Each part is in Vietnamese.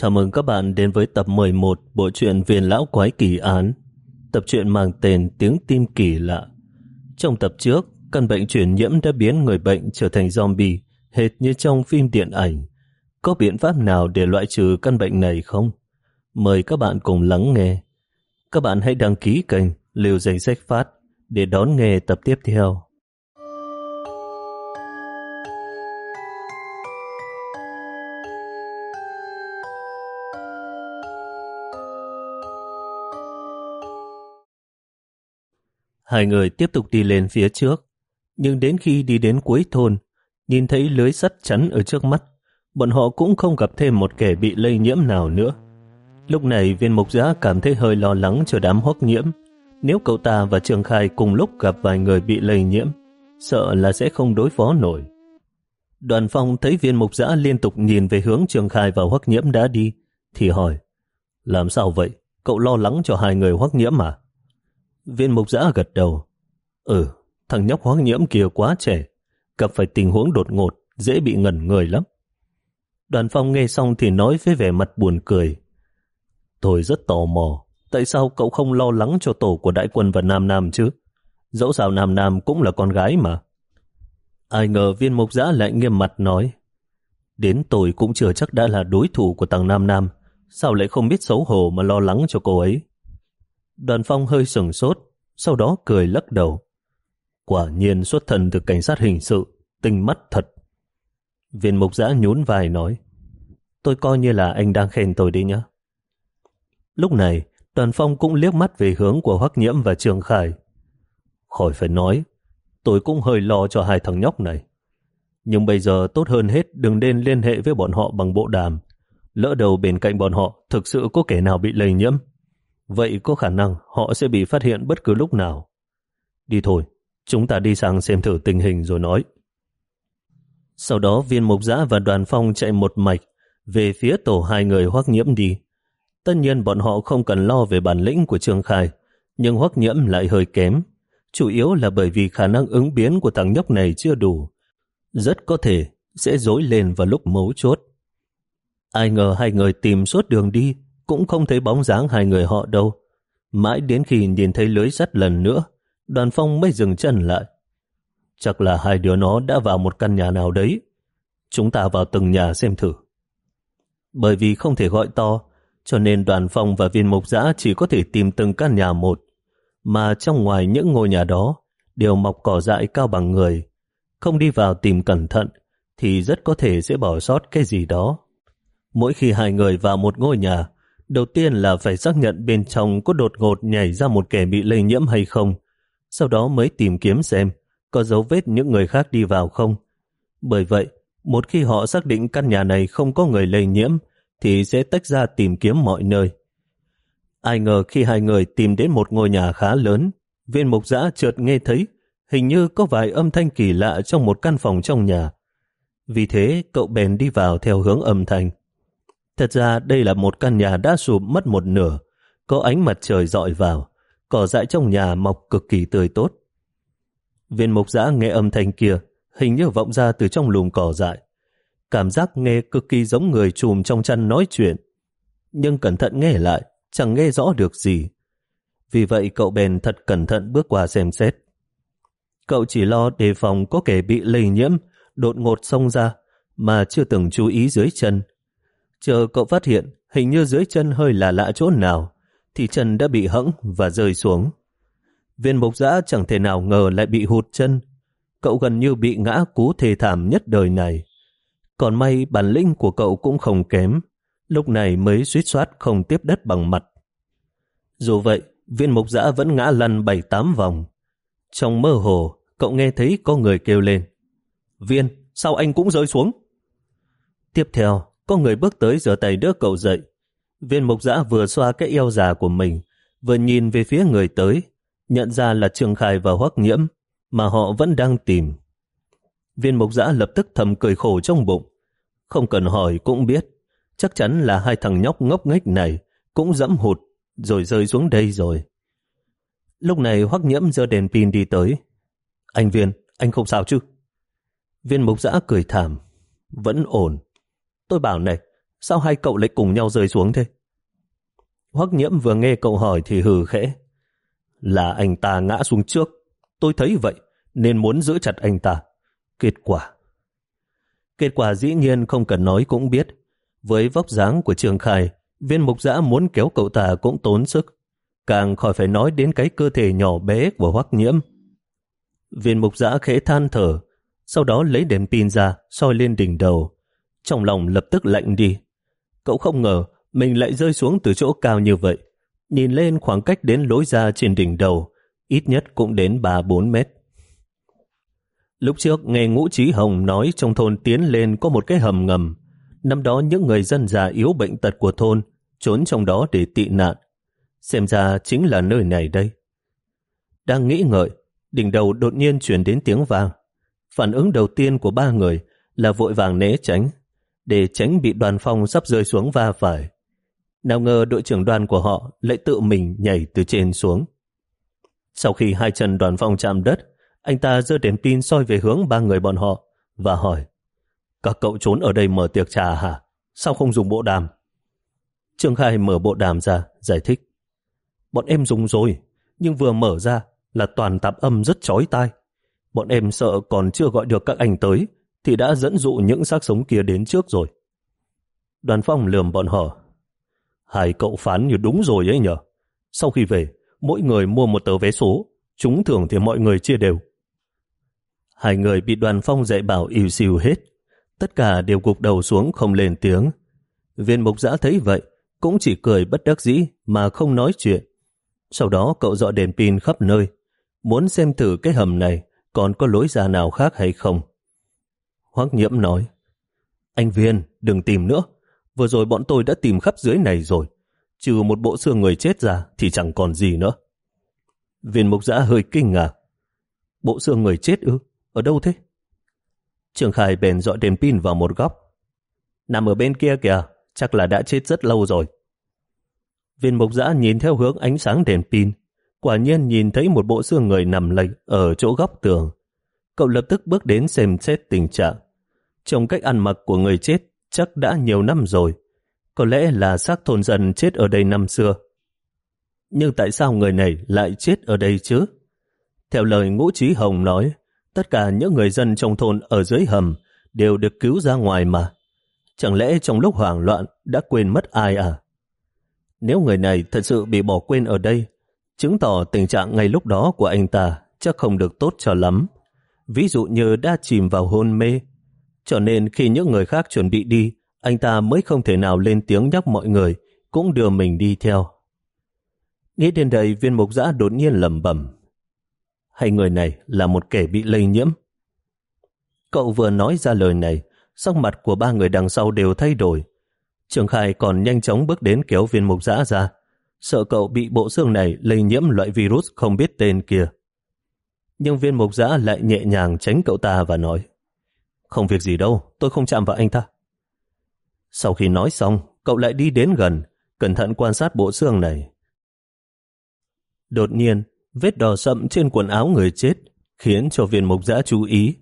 Chào mừng các bạn đến với tập 11 bộ truyện Viên Lão Quái Kỳ Án. Tập truyện mang tên Tiếng Tim Kỳ Lạ. Trong tập trước, căn bệnh truyền nhiễm đã biến người bệnh trở thành zombie, hệt như trong phim điện ảnh. Có biện pháp nào để loại trừ căn bệnh này không? Mời các bạn cùng lắng nghe. Các bạn hãy đăng ký kênh Liều Danh Sách Phát để đón nghe tập tiếp theo. Hai người tiếp tục đi lên phía trước, nhưng đến khi đi đến cuối thôn, nhìn thấy lưới sắt chắn ở trước mắt, bọn họ cũng không gặp thêm một kẻ bị lây nhiễm nào nữa. Lúc này viên mục giã cảm thấy hơi lo lắng cho đám hoắc nhiễm. Nếu cậu ta và Trường Khai cùng lúc gặp vài người bị lây nhiễm, sợ là sẽ không đối phó nổi. Đoàn phong thấy viên mục giã liên tục nhìn về hướng Trường Khai và hoắc nhiễm đã đi, thì hỏi, làm sao vậy? Cậu lo lắng cho hai người hoắc nhiễm mà? Viên mục giã gật đầu. Ừ, thằng nhóc hoang nhiễm kia quá trẻ, gặp phải tình huống đột ngột, dễ bị ngẩn người lắm. Đoàn phong nghe xong thì nói với vẻ mặt buồn cười. Tôi rất tò mò, tại sao cậu không lo lắng cho tổ của đại quân và Nam Nam chứ? Dẫu sao Nam Nam cũng là con gái mà. Ai ngờ viên mục giã lại nghiêm mặt nói. Đến tôi cũng chưa chắc đã là đối thủ của thằng Nam Nam, sao lại không biết xấu hổ mà lo lắng cho cô ấy? Đoàn phong hơi sừng sốt, sau đó cười lắc đầu. Quả nhiên xuất thần từ cảnh sát hình sự, tinh mắt thật. Viên mục giã nhún vai nói, tôi coi như là anh đang khen tôi đi nhé. Lúc này, đoàn phong cũng liếc mắt về hướng của Hoắc Nhiễm và Trường Khải. Khỏi phải nói, tôi cũng hơi lo cho hai thằng nhóc này. Nhưng bây giờ tốt hơn hết đừng nên liên hệ với bọn họ bằng bộ đàm. Lỡ đầu bên cạnh bọn họ thực sự có kẻ nào bị lây nhiễm Vậy có khả năng họ sẽ bị phát hiện bất cứ lúc nào. Đi thôi, chúng ta đi sang xem thử tình hình rồi nói. Sau đó viên mục giã và đoàn phong chạy một mạch về phía tổ hai người hoắc nhiễm đi. Tất nhiên bọn họ không cần lo về bản lĩnh của Trương Khai, nhưng hoắc nhiễm lại hơi kém. Chủ yếu là bởi vì khả năng ứng biến của thằng nhóc này chưa đủ. Rất có thể sẽ dối lên vào lúc mấu chốt. Ai ngờ hai người tìm suốt đường đi cũng không thấy bóng dáng hai người họ đâu. Mãi đến khi nhìn thấy lưới sắt lần nữa, đoàn phong mới dừng chân lại. Chắc là hai đứa nó đã vào một căn nhà nào đấy. Chúng ta vào từng nhà xem thử. Bởi vì không thể gọi to, cho nên đoàn phong và viên mục giã chỉ có thể tìm từng căn nhà một, mà trong ngoài những ngôi nhà đó đều mọc cỏ dại cao bằng người. Không đi vào tìm cẩn thận thì rất có thể sẽ bỏ sót cái gì đó. Mỗi khi hai người vào một ngôi nhà, Đầu tiên là phải xác nhận bên trong có đột ngột nhảy ra một kẻ bị lây nhiễm hay không, sau đó mới tìm kiếm xem có dấu vết những người khác đi vào không. Bởi vậy, một khi họ xác định căn nhà này không có người lây nhiễm, thì sẽ tách ra tìm kiếm mọi nơi. Ai ngờ khi hai người tìm đến một ngôi nhà khá lớn, viên mục giã chợt nghe thấy hình như có vài âm thanh kỳ lạ trong một căn phòng trong nhà. Vì thế, cậu bèn đi vào theo hướng âm thanh. Thật ra đây là một căn nhà đã sụp mất một nửa, có ánh mặt trời dọi vào, cỏ dại trong nhà mọc cực kỳ tươi tốt. Viên mục giã nghe âm thanh kia, hình như vọng ra từ trong lùm cỏ dại. Cảm giác nghe cực kỳ giống người chùm trong chăn nói chuyện. Nhưng cẩn thận nghe lại, chẳng nghe rõ được gì. Vì vậy cậu bèn thật cẩn thận bước qua xem xét. Cậu chỉ lo đề phòng có kẻ bị lây nhiễm, đột ngột xông ra, mà chưa từng chú ý dưới chân Chờ cậu phát hiện hình như dưới chân hơi là lạ chỗ nào, thì chân đã bị hẫng và rơi xuống. Viên mục giã chẳng thể nào ngờ lại bị hụt chân. Cậu gần như bị ngã cú thề thảm nhất đời này. Còn may bản lĩnh của cậu cũng không kém. Lúc này mới suýt soát không tiếp đất bằng mặt. Dù vậy, viên mục giã vẫn ngã lăn bảy tám vòng. Trong mơ hồ, cậu nghe thấy có người kêu lên. Viên, sao anh cũng rơi xuống? Tiếp theo, có người bước tới rửa tay đỡ cậu dậy. Viên mục giã vừa xoa cái eo già của mình, vừa nhìn về phía người tới, nhận ra là trương Khai và Hoắc Nhiễm, mà họ vẫn đang tìm. Viên mục giã lập tức thầm cười khổ trong bụng. Không cần hỏi cũng biết, chắc chắn là hai thằng nhóc ngốc nghếch này cũng dẫm hụt rồi rơi xuống đây rồi. Lúc này Hoắc Nhiễm giơ đèn pin đi tới. Anh Viên, anh không sao chứ? Viên mục giã cười thảm. Vẫn ổn. Tôi bảo này, Sao hai cậu lại cùng nhau rơi xuống thế? Hoắc nhiễm vừa nghe cậu hỏi thì hừ khẽ. Là anh ta ngã xuống trước. Tôi thấy vậy nên muốn giữ chặt anh ta. Kết quả. Kết quả dĩ nhiên không cần nói cũng biết. Với vóc dáng của Trường Khai, viên mục giã muốn kéo cậu ta cũng tốn sức. Càng khỏi phải nói đến cái cơ thể nhỏ bé của Hoắc nhiễm. Viên mục giã khẽ than thở, sau đó lấy đèn pin ra, soi lên đỉnh đầu. Trong lòng lập tức lạnh đi. Cậu không ngờ mình lại rơi xuống từ chỗ cao như vậy. Nhìn lên khoảng cách đến lối ra trên đỉnh đầu, ít nhất cũng đến 3-4 mét. Lúc trước nghe Ngũ Trí Hồng nói trong thôn tiến lên có một cái hầm ngầm. Năm đó những người dân già yếu bệnh tật của thôn trốn trong đó để tị nạn. Xem ra chính là nơi này đây. Đang nghĩ ngợi, đỉnh đầu đột nhiên chuyển đến tiếng vang. Phản ứng đầu tiên của ba người là vội vàng né tránh, để tránh bị đoàn phong sắp rơi xuống va phải. Nào ngờ đội trưởng đoàn của họ lại tự mình nhảy từ trên xuống. Sau khi hai chân đoàn phong chạm đất, anh ta giơ đèn pin soi về hướng ba người bọn họ và hỏi Các cậu trốn ở đây mở tiệc trà hả? Sao không dùng bộ đàm? Trương Khai mở bộ đàm ra, giải thích. Bọn em dùng rồi, nhưng vừa mở ra là toàn tạp âm rất chói tai. Bọn em sợ còn chưa gọi được các anh tới, thì đã dẫn dụ những xác sống kia đến trước rồi. Đoàn phong lườm bọn họ. Hai cậu phán như đúng rồi ấy nhở. Sau khi về, mỗi người mua một tờ vé số, chúng thưởng thì mọi người chia đều. Hai người bị đoàn phong dạy bảo yêu siêu hết. Tất cả đều gục đầu xuống không lên tiếng. Viên mục giã thấy vậy, cũng chỉ cười bất đắc dĩ mà không nói chuyện. Sau đó cậu dọi đèn pin khắp nơi, muốn xem thử cái hầm này còn có lối ra nào khác hay không. Hoác nhiễm nói, anh Viên, đừng tìm nữa. Vừa rồi bọn tôi đã tìm khắp dưới này rồi. Trừ một bộ xương người chết ra thì chẳng còn gì nữa. Viên mục giã hơi kinh ngạc. Bộ xương người chết ư? Ở đâu thế? Trường Khai bèn dọi đèn pin vào một góc. Nằm ở bên kia kìa, chắc là đã chết rất lâu rồi. Viên mục giã nhìn theo hướng ánh sáng đèn pin, quả nhiên nhìn thấy một bộ xương người nằm lệch ở chỗ góc tường. Cậu lập tức bước đến xem xét tình trạng. Trong cách ăn mặc của người chết chắc đã nhiều năm rồi. Có lẽ là xác thôn dân chết ở đây năm xưa. Nhưng tại sao người này lại chết ở đây chứ? Theo lời Ngũ Trí Hồng nói, tất cả những người dân trong thôn ở dưới hầm đều được cứu ra ngoài mà. Chẳng lẽ trong lúc hoảng loạn đã quên mất ai à? Nếu người này thật sự bị bỏ quên ở đây, chứng tỏ tình trạng ngay lúc đó của anh ta chắc không được tốt cho lắm. Ví dụ như đã chìm vào hôn mê, cho nên khi những người khác chuẩn bị đi, anh ta mới không thể nào lên tiếng nhắc mọi người, cũng đưa mình đi theo. Nghĩ đến đây viên mục giã đột nhiên lầm bẩm Hay người này là một kẻ bị lây nhiễm? Cậu vừa nói ra lời này, sắc mặt của ba người đằng sau đều thay đổi. Trường Khai còn nhanh chóng bước đến kéo viên mục giã ra, sợ cậu bị bộ xương này lây nhiễm loại virus không biết tên kia. Nhưng viên mục giã lại nhẹ nhàng tránh cậu ta và nói không việc gì đâu, tôi không chạm vào anh ta. Sau khi nói xong, cậu lại đi đến gần, cẩn thận quan sát bộ xương này. Đột nhiên, vết đỏ sậm trên quần áo người chết khiến cho viên mục giã chú ý.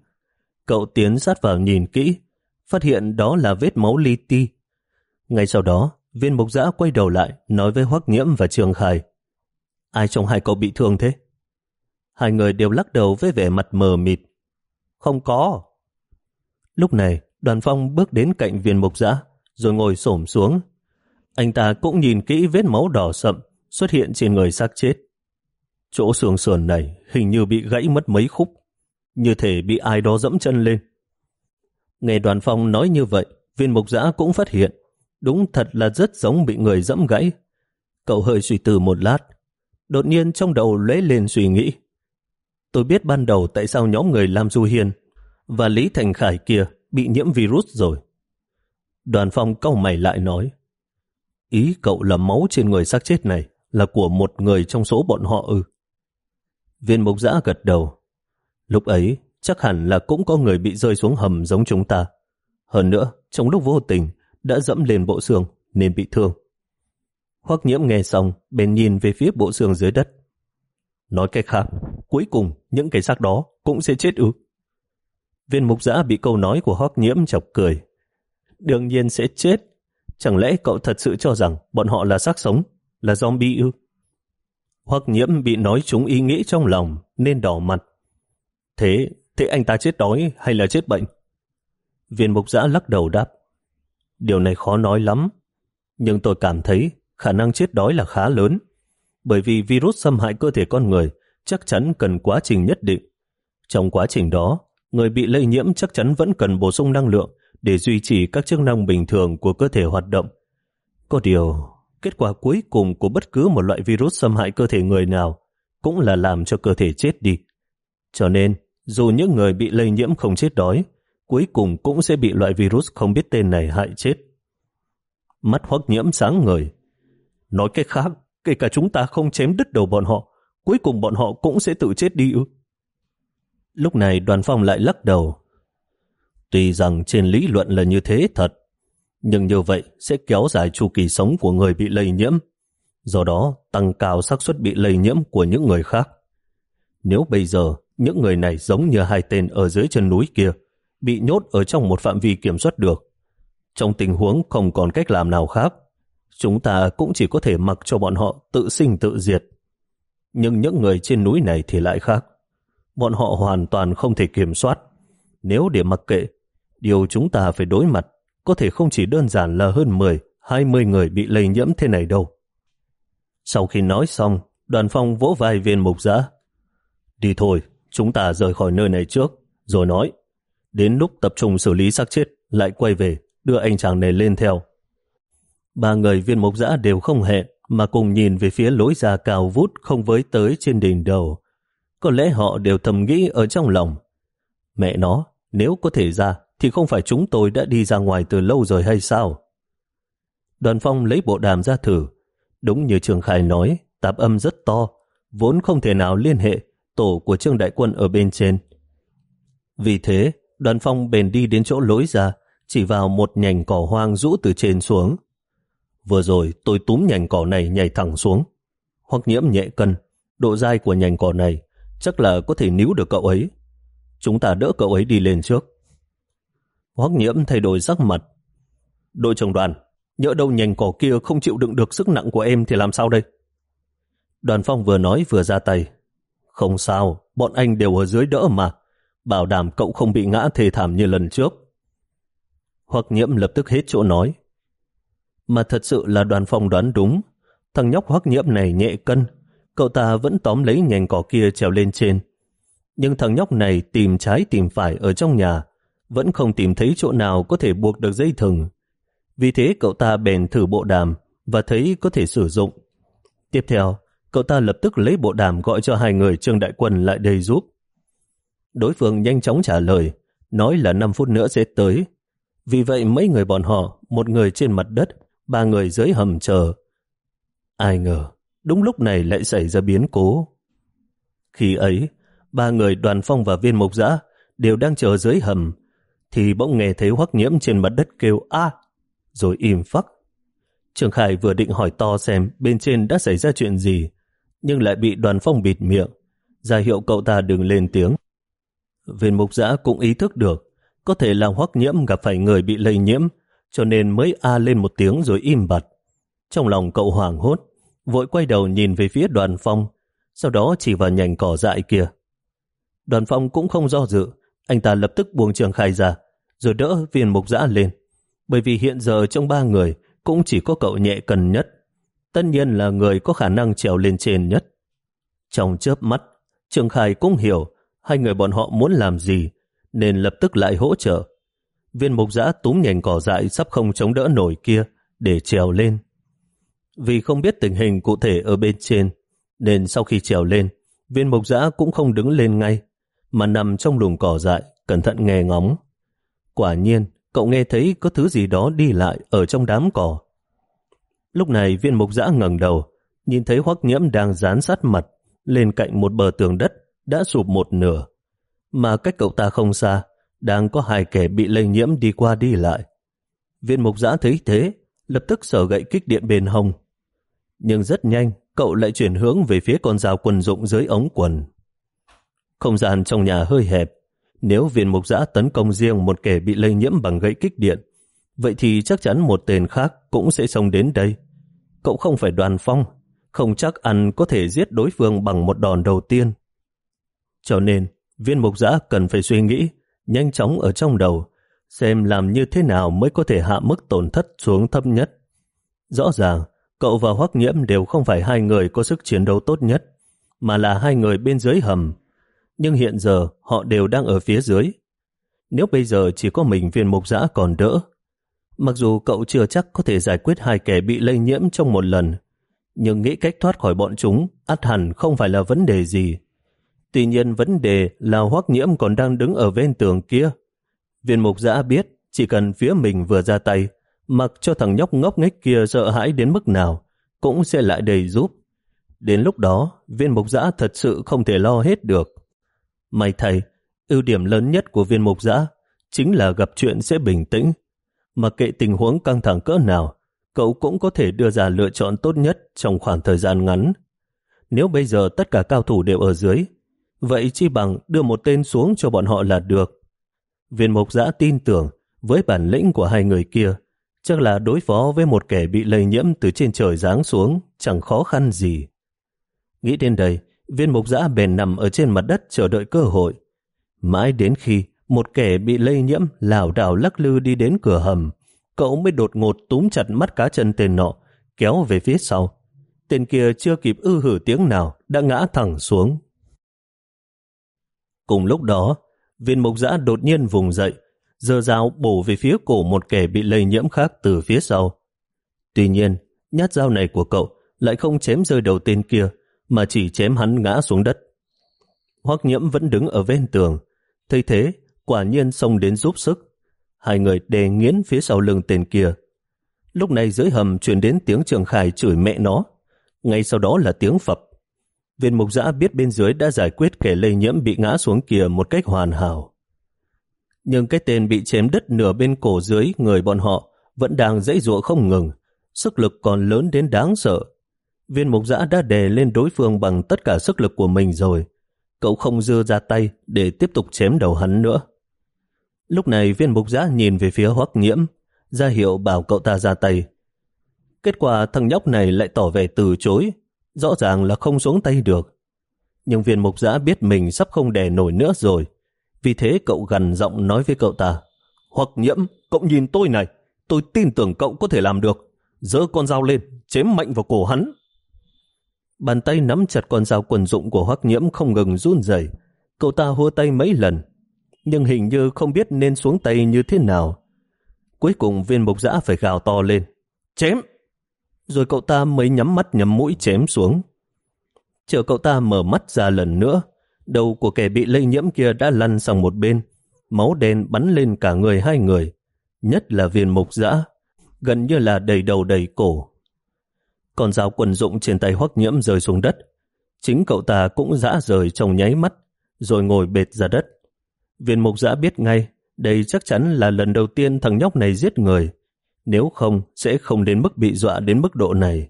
Cậu tiến sát vào nhìn kỹ, phát hiện đó là vết máu li ti. Ngay sau đó, viên mục giã quay đầu lại nói với Hoắc Nhiễm và Trường khải: Ai trong hai cậu bị thương thế? Hai người đều lắc đầu với vẻ mặt mờ mịt. Không có. Lúc này, đoàn phong bước đến cạnh viên mục giã, rồi ngồi xổm xuống. Anh ta cũng nhìn kỹ vết máu đỏ sậm xuất hiện trên người xác chết. Chỗ sườn sườn này hình như bị gãy mất mấy khúc, như thể bị ai đó dẫm chân lên. Nghe đoàn phong nói như vậy, viên mục giã cũng phát hiện, đúng thật là rất giống bị người dẫm gãy. Cậu hơi suy tư một lát, đột nhiên trong đầu lóe lên suy nghĩ. Tôi biết ban đầu tại sao nhóm người làm Du Hiền và Lý Thành Khải kia bị nhiễm virus rồi. Đoàn phong câu mày lại nói, ý cậu là máu trên người xác chết này là của một người trong số bọn họ ư. Viên mục giã gật đầu. Lúc ấy, chắc hẳn là cũng có người bị rơi xuống hầm giống chúng ta. Hơn nữa, trong lúc vô tình, đã dẫm lên bộ xương nên bị thương. Hoắc nhiễm nghe xong, bèn nhìn về phía bộ xương dưới đất. Nói cách khác, cuối cùng những cái xác đó cũng sẽ chết ư. Viên mục giã bị câu nói của Hoắc nhiễm chọc cười. Đương nhiên sẽ chết. Chẳng lẽ cậu thật sự cho rằng bọn họ là xác sống, là zombie ư? Hoặc nhiễm bị nói trúng ý nghĩ trong lòng nên đỏ mặt. Thế, thế anh ta chết đói hay là chết bệnh? Viên mục giã lắc đầu đáp. Điều này khó nói lắm, nhưng tôi cảm thấy khả năng chết đói là khá lớn, bởi vì virus xâm hại cơ thể con người chắc chắn cần quá trình nhất định. Trong quá trình đó, người bị lây nhiễm chắc chắn vẫn cần bổ sung năng lượng để duy trì các chức năng bình thường của cơ thể hoạt động. Có điều, kết quả cuối cùng của bất cứ một loại virus xâm hại cơ thể người nào cũng là làm cho cơ thể chết đi. Cho nên, dù những người bị lây nhiễm không chết đói, cuối cùng cũng sẽ bị loại virus không biết tên này hại chết. Mắt hoắc nhiễm sáng người. Nói cách khác, kể cả chúng ta không chém đứt đầu bọn họ, cuối cùng bọn họ cũng sẽ tự chết đi ư. Lúc này đoàn phong lại lắc đầu. Tuy rằng trên lý luận là như thế thật, nhưng như vậy sẽ kéo dài chu kỳ sống của người bị lây nhiễm, do đó tăng cao xác suất bị lây nhiễm của những người khác. Nếu bây giờ những người này giống như hai tên ở dưới chân núi kia, bị nhốt ở trong một phạm vi kiểm soát được, trong tình huống không còn cách làm nào khác, chúng ta cũng chỉ có thể mặc cho bọn họ tự sinh tự diệt. Nhưng những người trên núi này thì lại khác. Bọn họ hoàn toàn không thể kiểm soát. Nếu để mặc kệ, điều chúng ta phải đối mặt có thể không chỉ đơn giản là hơn 10, 20 người bị lây nhiễm thế này đâu. Sau khi nói xong, đoàn phong vỗ vai viên mục giã. Đi thôi, chúng ta rời khỏi nơi này trước, rồi nói. Đến lúc tập trung xử lý xác chết, lại quay về, đưa anh chàng này lên theo. Ba người viên mục giã đều không hẹn, mà cùng nhìn về phía lối ra cao vút không với tới trên đỉnh đầu. Có lẽ họ đều thầm nghĩ ở trong lòng. Mẹ nó, nếu có thể ra, thì không phải chúng tôi đã đi ra ngoài từ lâu rồi hay sao? Đoàn phong lấy bộ đàm ra thử. Đúng như Trường Khai nói, tạp âm rất to, vốn không thể nào liên hệ tổ của Trương Đại Quân ở bên trên. Vì thế, đoàn phong bền đi đến chỗ lối ra, chỉ vào một nhành cỏ hoang rũ từ trên xuống. Vừa rồi tôi túm nhành cỏ này nhảy thẳng xuống. Hoặc nhiễm nhẹ cân, độ dai của nhành cỏ này chắc là có thể níu được cậu ấy. Chúng ta đỡ cậu ấy đi lên trước. Hoắc nhiễm thay đổi sắc mặt. Đội trưởng đoàn, nhỡ đâu nhành cỏ kia không chịu đựng được sức nặng của em thì làm sao đây? Đoàn phong vừa nói vừa ra tay. Không sao, bọn anh đều ở dưới đỡ mà. Bảo đảm cậu không bị ngã thề thảm như lần trước. Hoắc nhiễm lập tức hết chỗ nói. Mà thật sự là đoàn phong đoán đúng. Thằng nhóc Hoắc nhiễm này nhẹ cân. Cậu ta vẫn tóm lấy nhành cỏ kia trèo lên trên. Nhưng thằng nhóc này tìm trái tìm phải ở trong nhà vẫn không tìm thấy chỗ nào có thể buộc được dây thừng. Vì thế cậu ta bèn thử bộ đàm và thấy có thể sử dụng. Tiếp theo, cậu ta lập tức lấy bộ đàm gọi cho hai người Trương Đại Quân lại đây giúp. Đối phương nhanh chóng trả lời, nói là 5 phút nữa sẽ tới. Vì vậy mấy người bọn họ, một người trên mặt đất, ba người dưới hầm chờ. Ai ngờ, đúng lúc này lại xảy ra biến cố. Khi ấy, ba người đoàn phong và viên mục giã đều đang chờ dưới hầm, thì bỗng nghe thấy hoắc nhiễm trên mặt đất kêu a rồi im phắc. Trường Khải vừa định hỏi to xem bên trên đã xảy ra chuyện gì, nhưng lại bị đoàn phong bịt miệng, ra hiệu cậu ta đừng lên tiếng. Viên mục giã cũng ý thức được, có thể là hoắc nhiễm gặp phải người bị lây nhiễm, cho nên mới a lên một tiếng rồi im bặt. Trong lòng cậu hoảng hốt, vội quay đầu nhìn về phía đoàn phong, sau đó chỉ vào nhành cỏ dại kia. Đoàn phong cũng không do dự, anh ta lập tức buông trường khai ra, rồi đỡ viên mục dã lên. Bởi vì hiện giờ trong ba người cũng chỉ có cậu nhẹ cần nhất. Tất nhiên là người có khả năng trèo lên trên nhất. Trong chớp mắt, Trường Khai cũng hiểu hai người bọn họ muốn làm gì, nên lập tức lại hỗ trợ. Viên mục giã túm nhành cỏ dại sắp không chống đỡ nổi kia để trèo lên. Vì không biết tình hình cụ thể ở bên trên, nên sau khi trèo lên, viên mục giã cũng không đứng lên ngay, mà nằm trong lùm cỏ dại, cẩn thận nghe ngóng. Quả nhiên, cậu nghe thấy có thứ gì đó đi lại ở trong đám cỏ. Lúc này viên mục giã ngẩng đầu, nhìn thấy hoắc nhiễm đang dán sát mặt lên cạnh một bờ tường đất đã sụp một nửa. Mà cách cậu ta không xa, đang có hai kẻ bị lây nhiễm đi qua đi lại. Viên mục giã thấy thế, lập tức sở gậy kích điện bên hông. Nhưng rất nhanh, cậu lại chuyển hướng về phía con dao quần dụng dưới ống quần. Không gian trong nhà hơi hẹp. Nếu viên mục giã tấn công riêng một kẻ bị lây nhiễm bằng gậy kích điện, vậy thì chắc chắn một tên khác cũng sẽ xông đến đây. Cậu không phải đoàn phong, không chắc ăn có thể giết đối phương bằng một đòn đầu tiên. Cho nên, viên mục giã cần phải suy nghĩ, nhanh chóng ở trong đầu, xem làm như thế nào mới có thể hạ mức tổn thất xuống thấp nhất. Rõ ràng, cậu và Hoắc Nhiễm đều không phải hai người có sức chiến đấu tốt nhất, mà là hai người bên dưới hầm. Nhưng hiện giờ họ đều đang ở phía dưới. Nếu bây giờ chỉ có mình viên mục giã còn đỡ, mặc dù cậu chưa chắc có thể giải quyết hai kẻ bị lây nhiễm trong một lần, nhưng nghĩ cách thoát khỏi bọn chúng ắt hẳn không phải là vấn đề gì. Tuy nhiên vấn đề là Hoắc Nhiễm còn đang đứng ở bên tường kia. Viên mục giã biết chỉ cần phía mình vừa ra tay, mặc cho thằng nhóc ngốc nghếch kia sợ hãi đến mức nào, cũng sẽ lại đầy giúp. Đến lúc đó, viên mục giã thật sự không thể lo hết được. May thầy, ưu điểm lớn nhất của viên mục giã chính là gặp chuyện sẽ bình tĩnh. Mặc kệ tình huống căng thẳng cỡ nào, cậu cũng có thể đưa ra lựa chọn tốt nhất trong khoảng thời gian ngắn. Nếu bây giờ tất cả cao thủ đều ở dưới, vậy chi bằng đưa một tên xuống cho bọn họ là được. Viên mục giã tin tưởng với bản lĩnh của hai người kia, chắc là đối phó với một kẻ bị lây nhiễm từ trên trời giáng xuống chẳng khó khăn gì. Nghĩ đến đây, viên mục giã bền nằm ở trên mặt đất chờ đợi cơ hội. Mãi đến khi một kẻ bị lây nhiễm lảo đảo lắc lư đi đến cửa hầm, cậu mới đột ngột túm chặt mắt cá chân tên nọ, kéo về phía sau. Tên kia chưa kịp ư hử tiếng nào, đã ngã thẳng xuống. Cùng lúc đó, viên mục giã đột nhiên vùng dậy, giơ dao bổ về phía cổ một kẻ bị lây nhiễm khác từ phía sau. Tuy nhiên, nhát dao này của cậu lại không chém rơi đầu tên kia, mà chỉ chém hắn ngã xuống đất. Hoắc nhiễm vẫn đứng ở ven tường, thấy thế, quả nhiên xông đến giúp sức. Hai người đè nghiến phía sau lưng tên kia. Lúc này dưới hầm truyền đến tiếng Trường Khải chửi mẹ nó. Ngay sau đó là tiếng phập. Viên mục giã biết bên dưới đã giải quyết kẻ lây nhiễm bị ngã xuống kia một cách hoàn hảo. Nhưng cái tên bị chém đứt nửa bên cổ dưới người bọn họ vẫn đang dãy dụa không ngừng. Sức lực còn lớn đến đáng sợ. Viên mục giã đã đè lên đối phương bằng tất cả sức lực của mình rồi. Cậu không dưa ra tay để tiếp tục chém đầu hắn nữa. Lúc này viên mục giã nhìn về phía hoắc nhiễm, ra hiệu bảo cậu ta ra tay. Kết quả thằng nhóc này lại tỏ vẻ từ chối, rõ ràng là không xuống tay được. Nhưng viên mục giã biết mình sắp không đè nổi nữa rồi, vì thế cậu gần giọng nói với cậu ta. Hoặc nhiễm, cậu nhìn tôi này, tôi tin tưởng cậu có thể làm được. Dỡ con dao lên, chém mạnh vào cổ hắn. Bàn tay nắm chặt con dao quần dụng của Hoắc Nhiễm không ngừng run rẩy. Cậu ta hua tay mấy lần, nhưng hình như không biết nên xuống tay như thế nào. Cuối cùng viên mục giã phải gào to lên. Chém! Rồi cậu ta mới nhắm mắt nhắm mũi chém xuống. Chờ cậu ta mở mắt ra lần nữa, đầu của kẻ bị lây nhiễm kia đã lăn sang một bên. Máu đen bắn lên cả người hai người, nhất là viên mục dã gần như là đầy đầu đầy cổ. Còn dao quần dụng trên tay hoắc nhiễm rơi xuống đất. Chính cậu ta cũng dã rời trong nháy mắt, rồi ngồi bệt ra đất. Viên mục dã biết ngay, đây chắc chắn là lần đầu tiên thằng nhóc này giết người. Nếu không, sẽ không đến mức bị dọa đến mức độ này.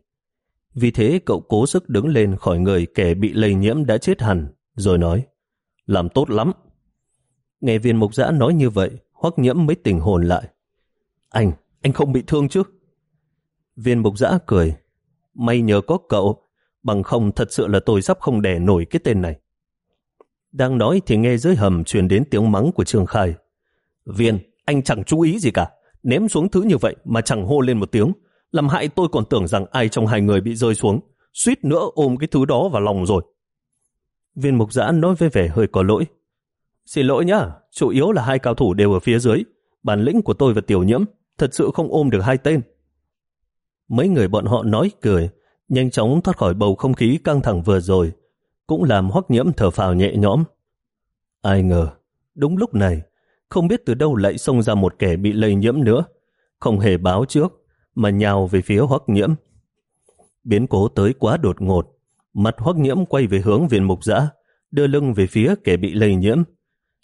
Vì thế cậu cố sức đứng lên khỏi người kẻ bị lây nhiễm đã chết hẳn, rồi nói, làm tốt lắm. Nghe viên mục giã nói như vậy, hoắc nhiễm mới tỉnh hồn lại. Anh, anh không bị thương chứ? Viên mục giã cười, may nhờ có cậu, bằng không thật sự là tôi sắp không đè nổi cái tên này. Đang nói thì nghe dưới hầm truyền đến tiếng mắng của Trương Khai. Viên, anh chẳng chú ý gì cả. Ném xuống thứ như vậy mà chẳng hô lên một tiếng. Làm hại tôi còn tưởng rằng ai trong hai người bị rơi xuống. Suýt nữa ôm cái thứ đó vào lòng rồi. Viên mục giã nói với vẻ hơi có lỗi. Xin lỗi nhá, chủ yếu là hai cao thủ đều ở phía dưới. Bản lĩnh của tôi và tiểu nhiễm thật sự không ôm được hai tên. Mấy người bọn họ nói cười, nhanh chóng thoát khỏi bầu không khí căng thẳng vừa rồi, cũng làm hoắc nhiễm thở phào nhẹ nhõm. Ai ngờ, đúng lúc này, không biết từ đâu lại xông ra một kẻ bị lây nhiễm nữa, không hề báo trước, mà nhào về phía hoắc nhiễm. Biến cố tới quá đột ngột, mặt hoắc nhiễm quay về hướng viên mục dã đưa lưng về phía kẻ bị lây nhiễm.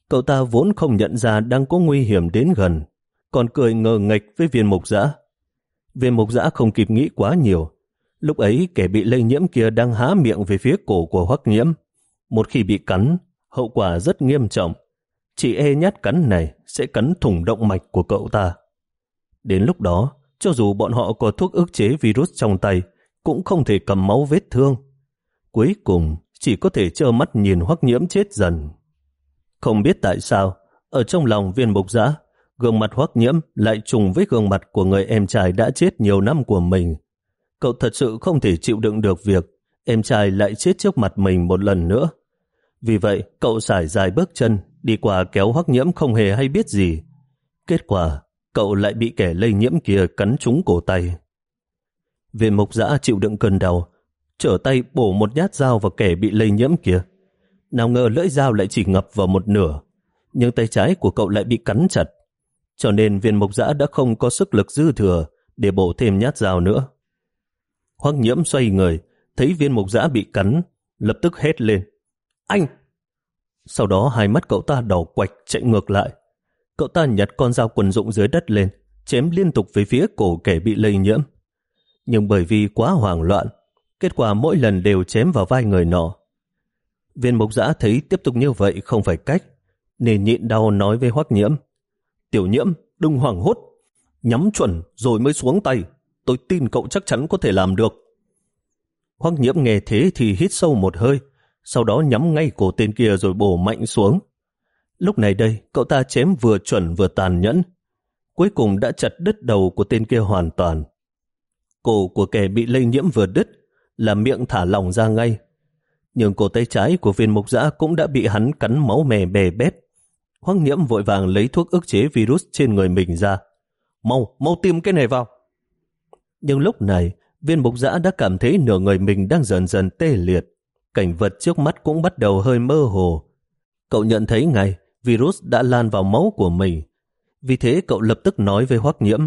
Cậu ta vốn không nhận ra đang có nguy hiểm đến gần, còn cười ngờ nghệch với viên mục dã Viên mục dã không kịp nghĩ quá nhiều, Lúc ấy kẻ bị lây nhiễm kia đang há miệng về phía cổ của Hoắc Nhiễm. Một khi bị cắn, hậu quả rất nghiêm trọng. Chỉ e nhát cắn này sẽ cắn thủng động mạch của cậu ta. Đến lúc đó, cho dù bọn họ có thuốc ức chế virus trong tay, cũng không thể cầm máu vết thương. Cuối cùng, chỉ có thể trơ mắt nhìn hoắc nhiễm chết dần. Không biết tại sao, ở trong lòng viên mục giã, gương mặt hoắc nhiễm lại trùng với gương mặt của người em trai đã chết nhiều năm của mình. Cậu thật sự không thể chịu đựng được việc em trai lại chết trước mặt mình một lần nữa. Vì vậy, cậu xài dài bước chân, đi qua kéo hoắc nhiễm không hề hay biết gì. Kết quả, cậu lại bị kẻ lây nhiễm kia cắn trúng cổ tay. Viên mục giã chịu đựng cơn đau, trở tay bổ một nhát dao vào kẻ bị lây nhiễm kia. Nào ngờ lưỡi dao lại chỉ ngập vào một nửa, nhưng tay trái của cậu lại bị cắn chặt, cho nên viên mộc giã đã không có sức lực dư thừa để bổ thêm nhát dao nữa. Hoắc nhiễm xoay người, thấy viên mộc giã bị cắn, lập tức hét lên. Anh! Sau đó hai mắt cậu ta đỏ quạch chạy ngược lại. Cậu ta nhặt con dao quần dụng dưới đất lên, chém liên tục về phía cổ kẻ bị lây nhiễm. Nhưng bởi vì quá hoảng loạn, kết quả mỗi lần đều chém vào vai người nọ. Viên mục giã thấy tiếp tục như vậy không phải cách, nên nhịn đau nói với hoắc nhiễm. Tiểu nhiễm, đừng hoảng hốt, nhắm chuẩn rồi mới xuống tay. Tôi tin cậu chắc chắn có thể làm được. Hoắc nhiễm nghe thế thì hít sâu một hơi, sau đó nhắm ngay cổ tên kia rồi bổ mạnh xuống. Lúc này đây, cậu ta chém vừa chuẩn vừa tàn nhẫn. Cuối cùng đã chặt đứt đầu của tên kia hoàn toàn. Cổ của kẻ bị lây nhiễm vừa đứt, là miệng thả lỏng ra ngay. Nhưng cổ tay trái của viên mục giã cũng đã bị hắn cắn máu mè bè bét. Hoắc nhiễm vội vàng lấy thuốc ức chế virus trên người mình ra. Mau, mau tiêm cái này vào. Nhưng lúc này, viên mục giã đã cảm thấy nửa người mình đang dần dần tê liệt. Cảnh vật trước mắt cũng bắt đầu hơi mơ hồ. Cậu nhận thấy ngay, virus đã lan vào máu của mình. Vì thế cậu lập tức nói với Hoắc nhiễm.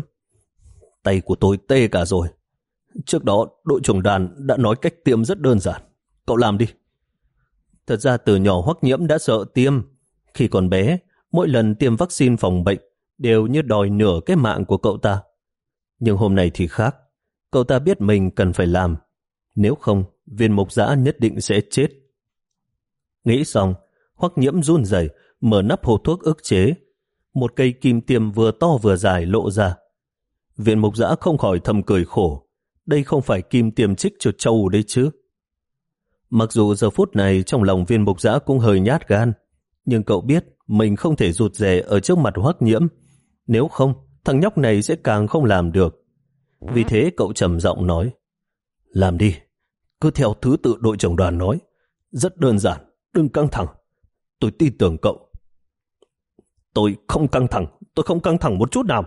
Tay của tôi tê cả rồi. Trước đó, đội trưởng đoàn đã nói cách tiêm rất đơn giản. Cậu làm đi. Thật ra từ nhỏ Hoắc nhiễm đã sợ tiêm. Khi còn bé, mỗi lần tiêm vaccine phòng bệnh đều như đòi nửa cái mạng của cậu ta. Nhưng hôm nay thì khác. Cậu ta biết mình cần phải làm. Nếu không, viên mục giã nhất định sẽ chết. Nghĩ xong, hoắc nhiễm run rẩy mở nắp hộp thuốc ức chế. Một cây kim tiêm vừa to vừa dài lộ ra. Viện mục giã không khỏi thầm cười khổ. Đây không phải kim tiềm trích cho trâu đấy chứ. Mặc dù giờ phút này trong lòng viên mục giã cũng hơi nhát gan, nhưng cậu biết mình không thể rụt rè ở trước mặt hoắc nhiễm. Nếu không, thằng nhóc này sẽ càng không làm được. Vì thế cậu trầm giọng nói, làm đi, cứ theo thứ tự đội trưởng đoàn nói. Rất đơn giản, đừng căng thẳng. Tôi tin tưởng cậu. Tôi không căng thẳng, tôi không căng thẳng một chút nào.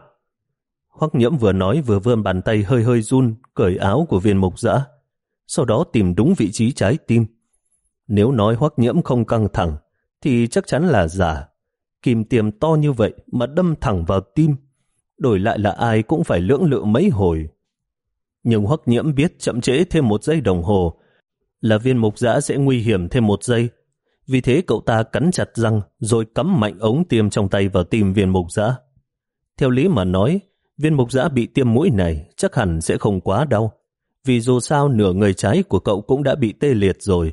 Hoắc nhiễm vừa nói vừa vươn bàn tay hơi hơi run, cởi áo của viên mục dã sau đó tìm đúng vị trí trái tim. Nếu nói Hoắc nhiễm không căng thẳng, thì chắc chắn là giả. Kim tiêm to như vậy mà đâm thẳng vào tim, đổi lại là ai cũng phải lưỡng lự mấy hồi. Nhưng Hoắc nhiễm biết chậm trễ thêm một giây đồng hồ là viên mục dã sẽ nguy hiểm thêm một giây. Vì thế cậu ta cắn chặt răng rồi cắm mạnh ống tiêm trong tay vào tim viên mục dã. Theo lý mà nói, viên mục giã bị tiêm mũi này chắc hẳn sẽ không quá đau. Vì dù sao nửa người trái của cậu cũng đã bị tê liệt rồi.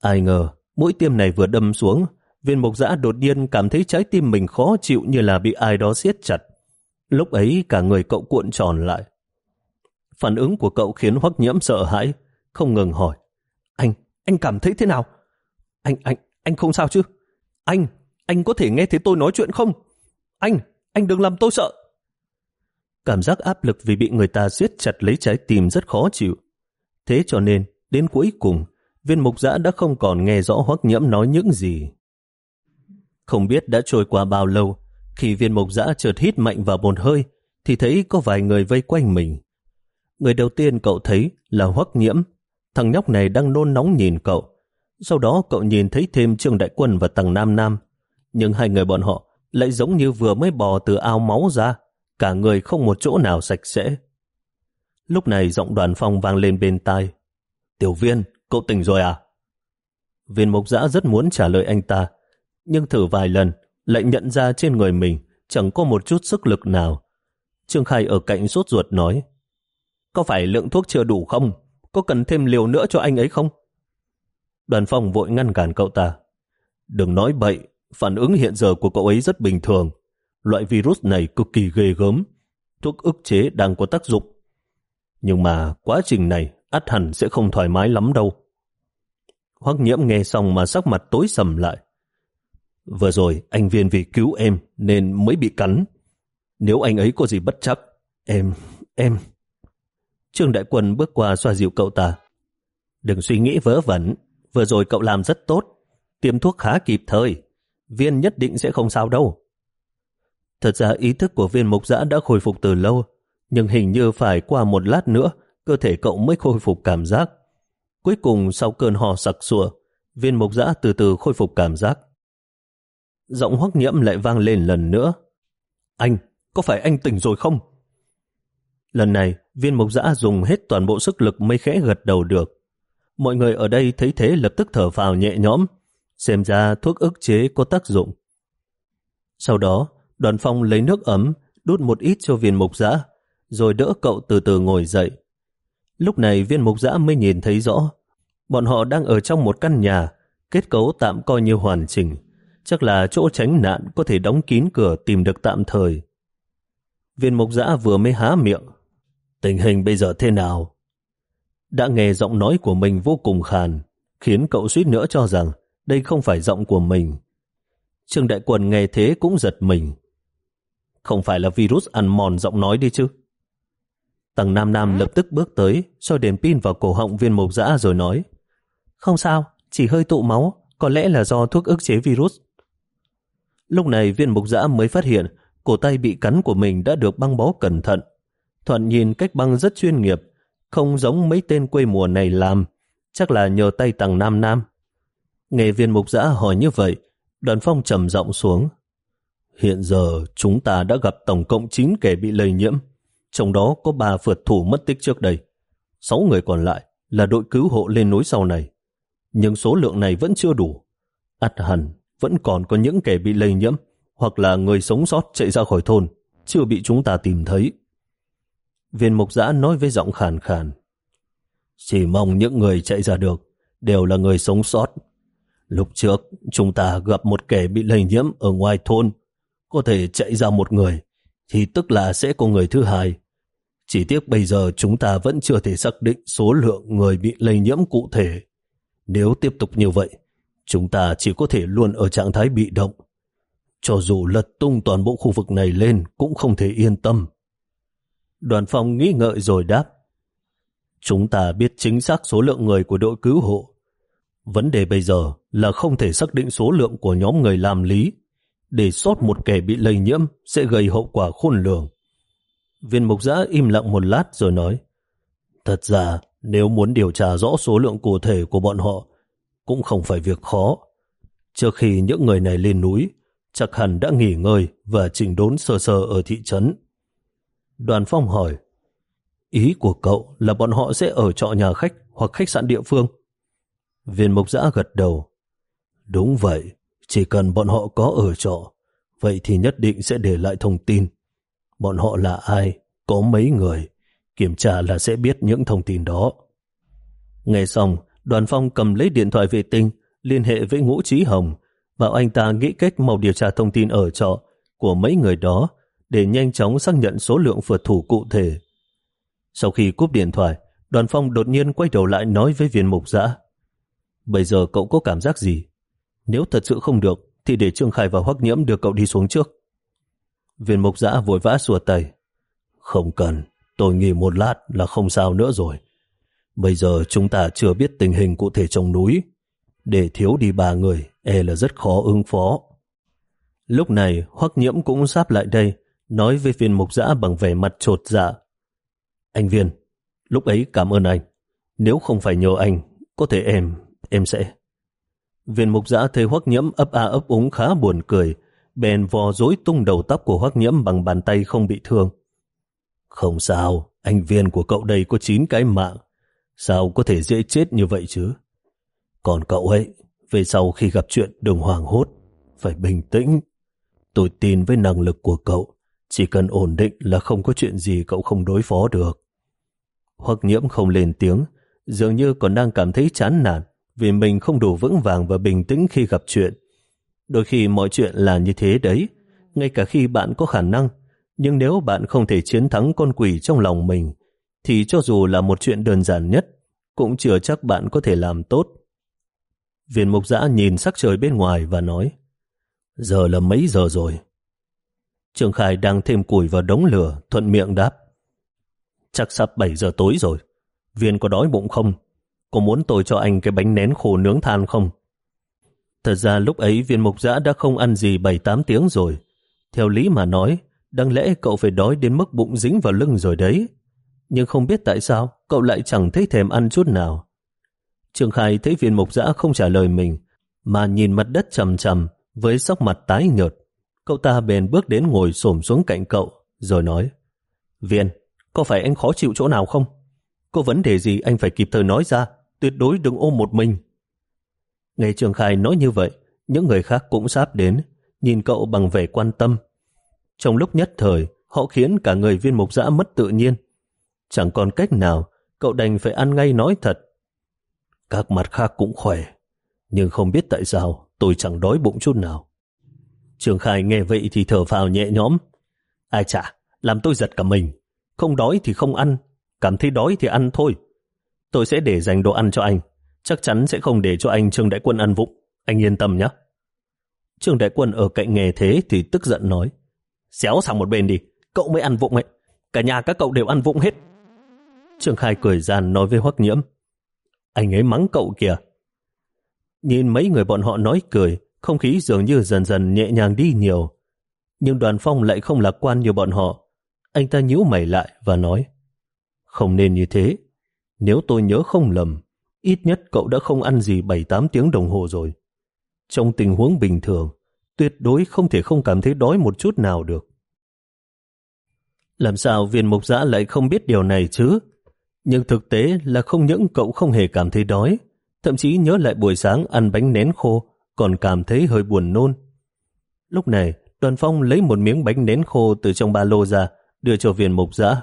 Ai ngờ, mũi tiêm này vừa đâm xuống, viên mục giã đột nhiên cảm thấy trái tim mình khó chịu như là bị ai đó siết chặt. Lúc ấy cả người cậu cuộn tròn lại. Phản ứng của cậu khiến Hoắc Nhiễm sợ hãi, không ngừng hỏi. Anh, anh cảm thấy thế nào? Anh, anh, anh không sao chứ? Anh, anh có thể nghe thấy tôi nói chuyện không? Anh, anh đừng làm tôi sợ. Cảm giác áp lực vì bị người ta siết chặt lấy trái tim rất khó chịu. Thế cho nên, đến cuối cùng, viên mục giã đã không còn nghe rõ Hoắc Nhiễm nói những gì. Không biết đã trôi qua bao lâu, khi viên mục giã chợt hít mạnh vào một hơi, thì thấy có vài người vây quanh mình. Người đầu tiên cậu thấy là Hoắc Nhiễm. Thằng nhóc này đang nôn nóng nhìn cậu. Sau đó cậu nhìn thấy thêm Trương Đại Quân và Tầng Nam Nam. Nhưng hai người bọn họ lại giống như vừa mới bò từ ao máu ra. Cả người không một chỗ nào sạch sẽ. Lúc này giọng đoàn phong vang lên bên tai. Tiểu viên, cậu tỉnh rồi à? Viên mục giã rất muốn trả lời anh ta. Nhưng thử vài lần, lại nhận ra trên người mình chẳng có một chút sức lực nào. Trương Khai ở cạnh sốt ruột nói có phải lượng thuốc chưa đủ không? Có cần thêm liều nữa cho anh ấy không? Đoàn phong vội ngăn cản cậu ta. Đừng nói bậy, phản ứng hiện giờ của cậu ấy rất bình thường. Loại virus này cực kỳ ghê gớm. thuốc ức chế đang có tác dụng. Nhưng mà quá trình này ắt hẳn sẽ không thoải mái lắm đâu. Hoắc nhiễm nghe xong mà sắc mặt tối sầm lại. Vừa rồi anh viên vì cứu em nên mới bị cắn. Nếu anh ấy có gì bất chắc, em, em... Trương Đại Quân bước qua xoa dịu cậu ta. Đừng suy nghĩ vớ vẩn, vừa rồi cậu làm rất tốt, tiêm thuốc khá kịp thời, viên nhất định sẽ không sao đâu. Thật ra ý thức của viên mục giã đã khôi phục từ lâu, nhưng hình như phải qua một lát nữa, cơ thể cậu mới khôi phục cảm giác. Cuối cùng sau cơn hò sặc sụa, viên mục giã từ từ khôi phục cảm giác. Giọng hoắc nhiễm lại vang lên lần nữa. Anh, có phải anh tỉnh rồi không? Lần này, viên mục giã dùng hết toàn bộ sức lực mới khẽ gật đầu được. Mọi người ở đây thấy thế lập tức thở vào nhẹ nhõm, xem ra thuốc ức chế có tác dụng. Sau đó, đoàn phong lấy nước ấm, đút một ít cho viên mục giã, rồi đỡ cậu từ từ ngồi dậy. Lúc này viên mục giã mới nhìn thấy rõ, bọn họ đang ở trong một căn nhà, kết cấu tạm coi như hoàn chỉnh, chắc là chỗ tránh nạn có thể đóng kín cửa tìm được tạm thời. Viên mục giã vừa mới há miệng, tình hình bây giờ thế nào? Đã nghe giọng nói của mình vô cùng khàn, khiến cậu suýt nữa cho rằng đây không phải giọng của mình. Trương Đại Quần nghe thế cũng giật mình. Không phải là virus ăn mòn giọng nói đi chứ? Tầng Nam Nam lập tức bước tới, soi đèn pin vào cổ họng viên mộc dã rồi nói Không sao, chỉ hơi tụ máu, có lẽ là do thuốc ức chế virus. Lúc này viên mộc dã mới phát hiện cổ tay bị cắn của mình đã được băng bó cẩn thận. Thuận nhìn cách băng rất chuyên nghiệp, không giống mấy tên quê mùa này làm, chắc là nhờ tay tầng Nam Nam. Nghe viên mục giã hỏi như vậy, đoàn phong trầm giọng xuống. Hiện giờ chúng ta đã gặp tổng cộng 9 kẻ bị lây nhiễm, trong đó có 3 phượt thủ mất tích trước đây. 6 người còn lại là đội cứu hộ lên núi sau này. Nhưng số lượng này vẫn chưa đủ. ắt hẳn vẫn còn có những kẻ bị lây nhiễm hoặc là người sống sót chạy ra khỏi thôn, chưa bị chúng ta tìm thấy. Viên mục giã nói với giọng khàn khàn. Chỉ mong những người chạy ra được đều là người sống sót. Lúc trước, chúng ta gặp một kẻ bị lây nhiễm ở ngoài thôn. Có thể chạy ra một người, thì tức là sẽ có người thứ hai. Chỉ tiếc bây giờ chúng ta vẫn chưa thể xác định số lượng người bị lây nhiễm cụ thể. Nếu tiếp tục như vậy, chúng ta chỉ có thể luôn ở trạng thái bị động. Cho dù lật tung toàn bộ khu vực này lên cũng không thể yên tâm. Đoàn phòng nghĩ ngợi rồi đáp. Chúng ta biết chính xác số lượng người của đội cứu hộ. Vấn đề bây giờ là không thể xác định số lượng của nhóm người làm lý. Để sót một kẻ bị lây nhiễm sẽ gây hậu quả khôn lường. Viên mục giã im lặng một lát rồi nói Thật ra nếu muốn điều tra rõ số lượng cụ thể của bọn họ cũng không phải việc khó. Trước khi những người này lên núi chắc hẳn đã nghỉ ngơi và chỉnh đốn sơ sơ ở thị trấn. Đoàn phong hỏi, ý của cậu là bọn họ sẽ ở trọ nhà khách hoặc khách sạn địa phương? Viên mục giã gật đầu. Đúng vậy, chỉ cần bọn họ có ở trọ, vậy thì nhất định sẽ để lại thông tin. Bọn họ là ai, có mấy người, kiểm tra là sẽ biết những thông tin đó. Nghe xong, đoàn phong cầm lấy điện thoại vệ tinh, liên hệ với Ngũ Trí Hồng, bảo anh ta nghĩ cách mau điều tra thông tin ở trọ của mấy người đó để nhanh chóng xác nhận số lượng phượt thủ cụ thể. Sau khi cúp điện thoại, đoàn phong đột nhiên quay đầu lại nói với viên mục giã. Bây giờ cậu có cảm giác gì? Nếu thật sự không được, thì để Trương khải và Hoắc Nhiễm đưa cậu đi xuống trước. Viên mục giã vội vã xua tay. Không cần, tôi nghỉ một lát là không sao nữa rồi. Bây giờ chúng ta chưa biết tình hình cụ thể trong núi. Để thiếu đi ba người, e là rất khó ứng phó. Lúc này, Hoắc Nhiễm cũng sắp lại đây, nói với viên mục giã bằng vẻ mặt trột dạ. Anh viên, lúc ấy cảm ơn anh. Nếu không phải nhờ anh, có thể em, em sẽ... Viên mục giã thấy hoắc nhiễm ấp a ấp úng khá buồn cười, bèn vò rối tung đầu tóc của hoắc nhiễm bằng bàn tay không bị thương. Không sao, anh viên của cậu đây có chín cái mạng. Sao có thể dễ chết như vậy chứ? Còn cậu ấy, về sau khi gặp chuyện đừng hoảng hốt, phải bình tĩnh. Tôi tin với năng lực của cậu, chỉ cần ổn định là không có chuyện gì cậu không đối phó được. hoắc nhiễm không lên tiếng, dường như còn đang cảm thấy chán nản vì mình không đủ vững vàng và bình tĩnh khi gặp chuyện. Đôi khi mọi chuyện là như thế đấy, ngay cả khi bạn có khả năng, Nhưng nếu bạn không thể chiến thắng con quỷ trong lòng mình, thì cho dù là một chuyện đơn giản nhất, cũng chưa chắc bạn có thể làm tốt. Viên mục giã nhìn sắc trời bên ngoài và nói, giờ là mấy giờ rồi? Trường Khải đang thêm củi vào đống lửa, thuận miệng đáp. Chắc sắp 7 giờ tối rồi. Viên có đói bụng không? Có muốn tôi cho anh cái bánh nén khổ nướng than không? Thật ra lúc ấy viên mục giã đã không ăn gì 7-8 tiếng rồi. Theo lý mà nói, đáng lẽ cậu phải đói đến mức bụng dính vào lưng rồi đấy. Nhưng không biết tại sao cậu lại chẳng thấy thèm ăn chút nào. Trường Khai thấy viên mục giã không trả lời mình, mà nhìn mặt đất trầm trầm với sắc mặt tái nhợt. Cậu ta bèn bước đến ngồi xổm xuống cạnh cậu, rồi nói, Viên, có phải anh khó chịu chỗ nào không? Có vấn đề gì anh phải kịp thời nói ra, tuyệt đối đừng ôm một mình. Nghe Trường Khai nói như vậy, những người khác cũng sáp đến, nhìn cậu bằng vẻ quan tâm. Trong lúc nhất thời, họ khiến cả người viên mục giã mất tự nhiên. Chẳng còn cách nào, cậu đành phải ăn ngay nói thật. Các mặt khác cũng khỏe, nhưng không biết tại sao tôi chẳng đói bụng chút nào. Trường Khai nghe vậy thì thở phào nhẹ nhõm. Ai chả, làm tôi giật cả mình. Không đói thì không ăn, cảm thấy đói thì ăn thôi. Tôi sẽ để dành đồ ăn cho anh, chắc chắn sẽ không để cho anh Trương Đại Quân ăn vụng. Anh yên tâm nhé. Trương Đại Quân ở cạnh nghề thế thì tức giận nói. Xéo sang một bên đi, cậu mới ăn vụng ấy. Cả nhà các cậu đều ăn vụng hết. Trương Khai cười gian nói với Hoắc Nhiễm. Anh ấy mắng cậu kìa. Nhìn mấy người bọn họ nói cười, không khí dường như dần dần nhẹ nhàng đi nhiều. Nhưng đoàn phong lại không lạc quan như bọn họ. Anh ta nhíu mày lại và nói Không nên như thế. Nếu tôi nhớ không lầm, ít nhất cậu đã không ăn gì 7-8 tiếng đồng hồ rồi. Trong tình huống bình thường, tuyệt đối không thể không cảm thấy đói một chút nào được. Làm sao viên mục giã lại không biết điều này chứ? Nhưng thực tế là không những cậu không hề cảm thấy đói, thậm chí nhớ lại buổi sáng ăn bánh nén khô, còn cảm thấy hơi buồn nôn. Lúc này, đoàn phong lấy một miếng bánh nén khô từ trong ba lô ra, đưa cho viên mục giã.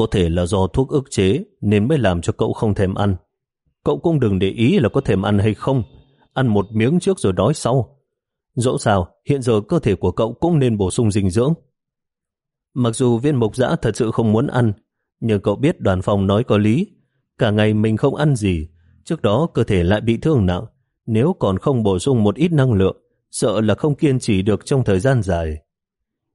Có thể là do thuốc ức chế nên mới làm cho cậu không thèm ăn. Cậu cũng đừng để ý là có thèm ăn hay không. Ăn một miếng trước rồi đói sau. Dẫu sao, hiện giờ cơ thể của cậu cũng nên bổ sung dinh dưỡng. Mặc dù viên mộc dã thật sự không muốn ăn, nhưng cậu biết đoàn phòng nói có lý. Cả ngày mình không ăn gì, trước đó cơ thể lại bị thương nặng. Nếu còn không bổ sung một ít năng lượng, sợ là không kiên trì được trong thời gian dài.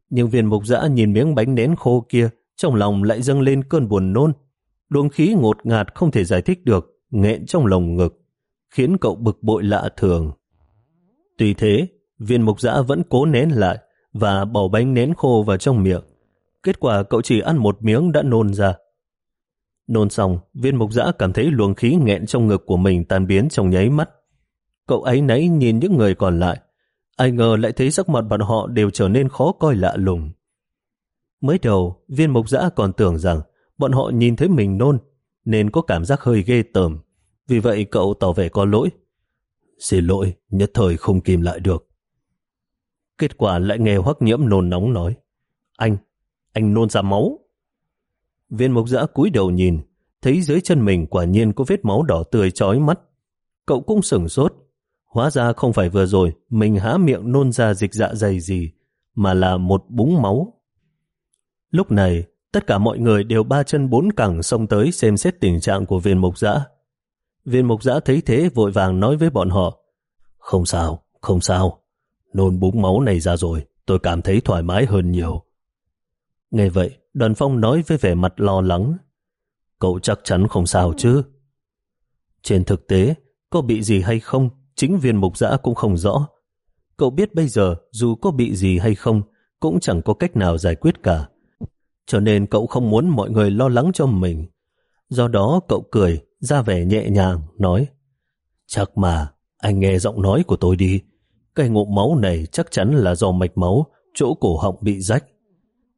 Nhưng viên mục dã nhìn miếng bánh nén khô kia, trong lòng lại dâng lên cơn buồn nôn. Luồng khí ngột ngạt không thể giải thích được, nghẹn trong lồng ngực, khiến cậu bực bội lạ thường. Tuy thế, viên mục giã vẫn cố nén lại và bỏ bánh nén khô vào trong miệng. Kết quả cậu chỉ ăn một miếng đã nôn ra. Nôn xong, viên mục giã cảm thấy luồng khí nghẹn trong ngực của mình tan biến trong nháy mắt. Cậu ấy nấy nhìn những người còn lại. Ai ngờ lại thấy sắc mặt bọn họ đều trở nên khó coi lạ lùng. Mới đầu, viên mục giã còn tưởng rằng bọn họ nhìn thấy mình nôn, nên có cảm giác hơi ghê tởm. Vì vậy cậu tỏ vẻ có lỗi. Xin lỗi, nhất thời không kìm lại được. Kết quả lại nghe hoắc nhiễm nôn nóng nói. Anh, anh nôn ra máu. Viên mục giã cúi đầu nhìn, thấy dưới chân mình quả nhiên có vết máu đỏ tươi chói mắt. Cậu cũng sửng sốt. Hóa ra không phải vừa rồi mình há miệng nôn ra dịch dạ dày gì, mà là một búng máu. Lúc này, tất cả mọi người đều ba chân bốn cẳng xông tới xem xét tình trạng của viên mục giã. Viên mục giã thấy thế vội vàng nói với bọn họ. Không sao, không sao. Nôn búng máu này ra rồi, tôi cảm thấy thoải mái hơn nhiều. Nghe vậy, đoàn phong nói với vẻ mặt lo lắng. Cậu chắc chắn không sao chứ. Trên thực tế, có bị gì hay không, chính viên mục giã cũng không rõ. Cậu biết bây giờ dù có bị gì hay không, cũng chẳng có cách nào giải quyết cả. Cho nên cậu không muốn mọi người lo lắng cho mình. Do đó cậu cười, ra vẻ nhẹ nhàng, nói Chắc mà, anh nghe giọng nói của tôi đi. Cái ngụm máu này chắc chắn là do mạch máu, chỗ cổ họng bị rách.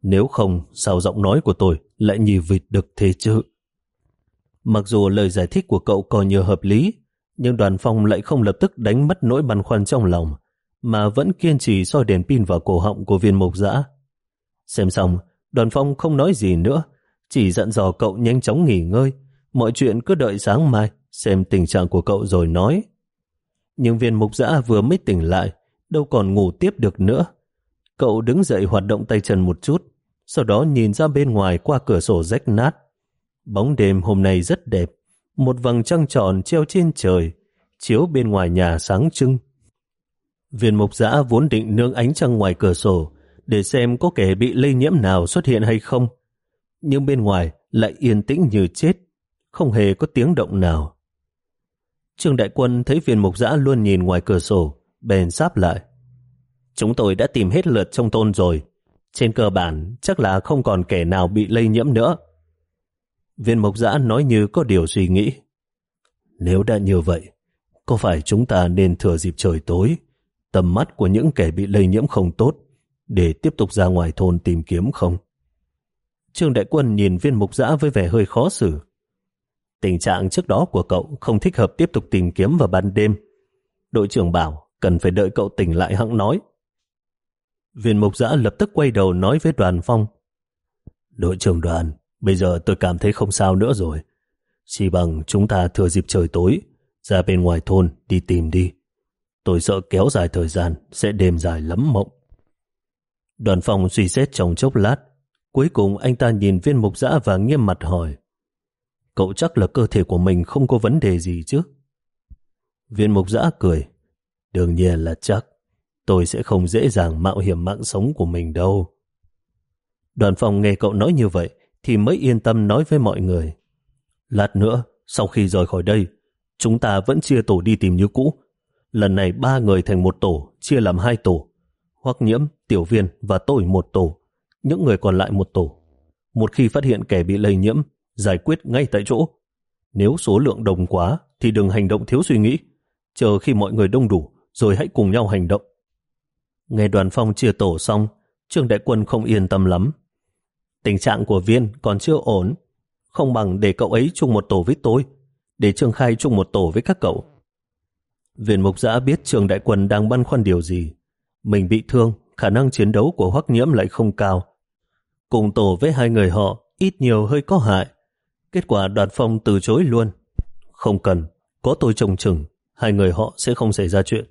Nếu không, sao giọng nói của tôi lại nhì vịt được thế chứ? Mặc dù lời giải thích của cậu coi như hợp lý, nhưng đoàn phong lại không lập tức đánh mất nỗi băn khoăn trong lòng, mà vẫn kiên trì soi đèn pin vào cổ họng của viên mục dã. Xem xong, đoàn phong không nói gì nữa, chỉ dặn dò cậu nhanh chóng nghỉ ngơi, mọi chuyện cứ đợi sáng mai, xem tình trạng của cậu rồi nói. Nhưng viên mục giã vừa mới tỉnh lại, đâu còn ngủ tiếp được nữa. Cậu đứng dậy hoạt động tay chân một chút, sau đó nhìn ra bên ngoài qua cửa sổ rách nát. Bóng đêm hôm nay rất đẹp, một vầng trăng tròn treo trên trời, chiếu bên ngoài nhà sáng trưng. Viên mục giã vốn định nương ánh trăng ngoài cửa sổ để xem có kẻ bị lây nhiễm nào xuất hiện hay không. Nhưng bên ngoài lại yên tĩnh như chết, không hề có tiếng động nào. Trương Đại Quân thấy viên mục giã luôn nhìn ngoài cửa sổ, bèn sáp lại. Chúng tôi đã tìm hết lượt trong tôn rồi. Trên cơ bản, chắc là không còn kẻ nào bị lây nhiễm nữa. Viên mục giã nói như có điều suy nghĩ. Nếu đã như vậy, có phải chúng ta nên thừa dịp trời tối, tầm mắt của những kẻ bị lây nhiễm không tốt, để tiếp tục ra ngoài thôn tìm kiếm không? Trương Đại Quân nhìn viên mục giã với vẻ hơi khó xử. Tình trạng trước đó của cậu không thích hợp tiếp tục tìm kiếm vào ban đêm. Đội trưởng bảo cần phải đợi cậu tỉnh lại hẵng nói. Viên mục giã lập tức quay đầu nói với đoàn phong. Đội trưởng đoàn, bây giờ tôi cảm thấy không sao nữa rồi. Chỉ bằng chúng ta thừa dịp trời tối, ra bên ngoài thôn đi tìm đi. Tôi sợ kéo dài thời gian sẽ đêm dài lắm mộng. Đoàn phòng suy xét trong chốc lát. Cuối cùng anh ta nhìn viên mục dã và nghiêm mặt hỏi. Cậu chắc là cơ thể của mình không có vấn đề gì chứ? Viên mục dã cười. Đương nhiên là chắc. Tôi sẽ không dễ dàng mạo hiểm mạng sống của mình đâu. Đoàn phòng nghe cậu nói như vậy thì mới yên tâm nói với mọi người. Lát nữa, sau khi rời khỏi đây, chúng ta vẫn chia tổ đi tìm như cũ. Lần này ba người thành một tổ, chia làm hai tổ. Hoắc nhiễm, tiểu viên và tôi một tổ. Những người còn lại một tổ. Một khi phát hiện kẻ bị lây nhiễm, giải quyết ngay tại chỗ. Nếu số lượng đồng quá thì đừng hành động thiếu suy nghĩ. Chờ khi mọi người đông đủ rồi hãy cùng nhau hành động. Nghe đoàn phong chia tổ xong, Trương Đại Quân không yên tâm lắm. Tình trạng của viên còn chưa ổn, không bằng để cậu ấy chung một tổ với tôi, để Trương Khai chung một tổ với các cậu. Viên mục giã biết Trương Đại Quân đang băn khoăn điều gì. Mình bị thương, khả năng chiến đấu của Hoắc Nhiễm lại không cao. Cùng tổ với hai người họ, ít nhiều hơi có hại. Kết quả đoàn phong từ chối luôn. Không cần, có tôi trông chừng, hai người họ sẽ không xảy ra chuyện.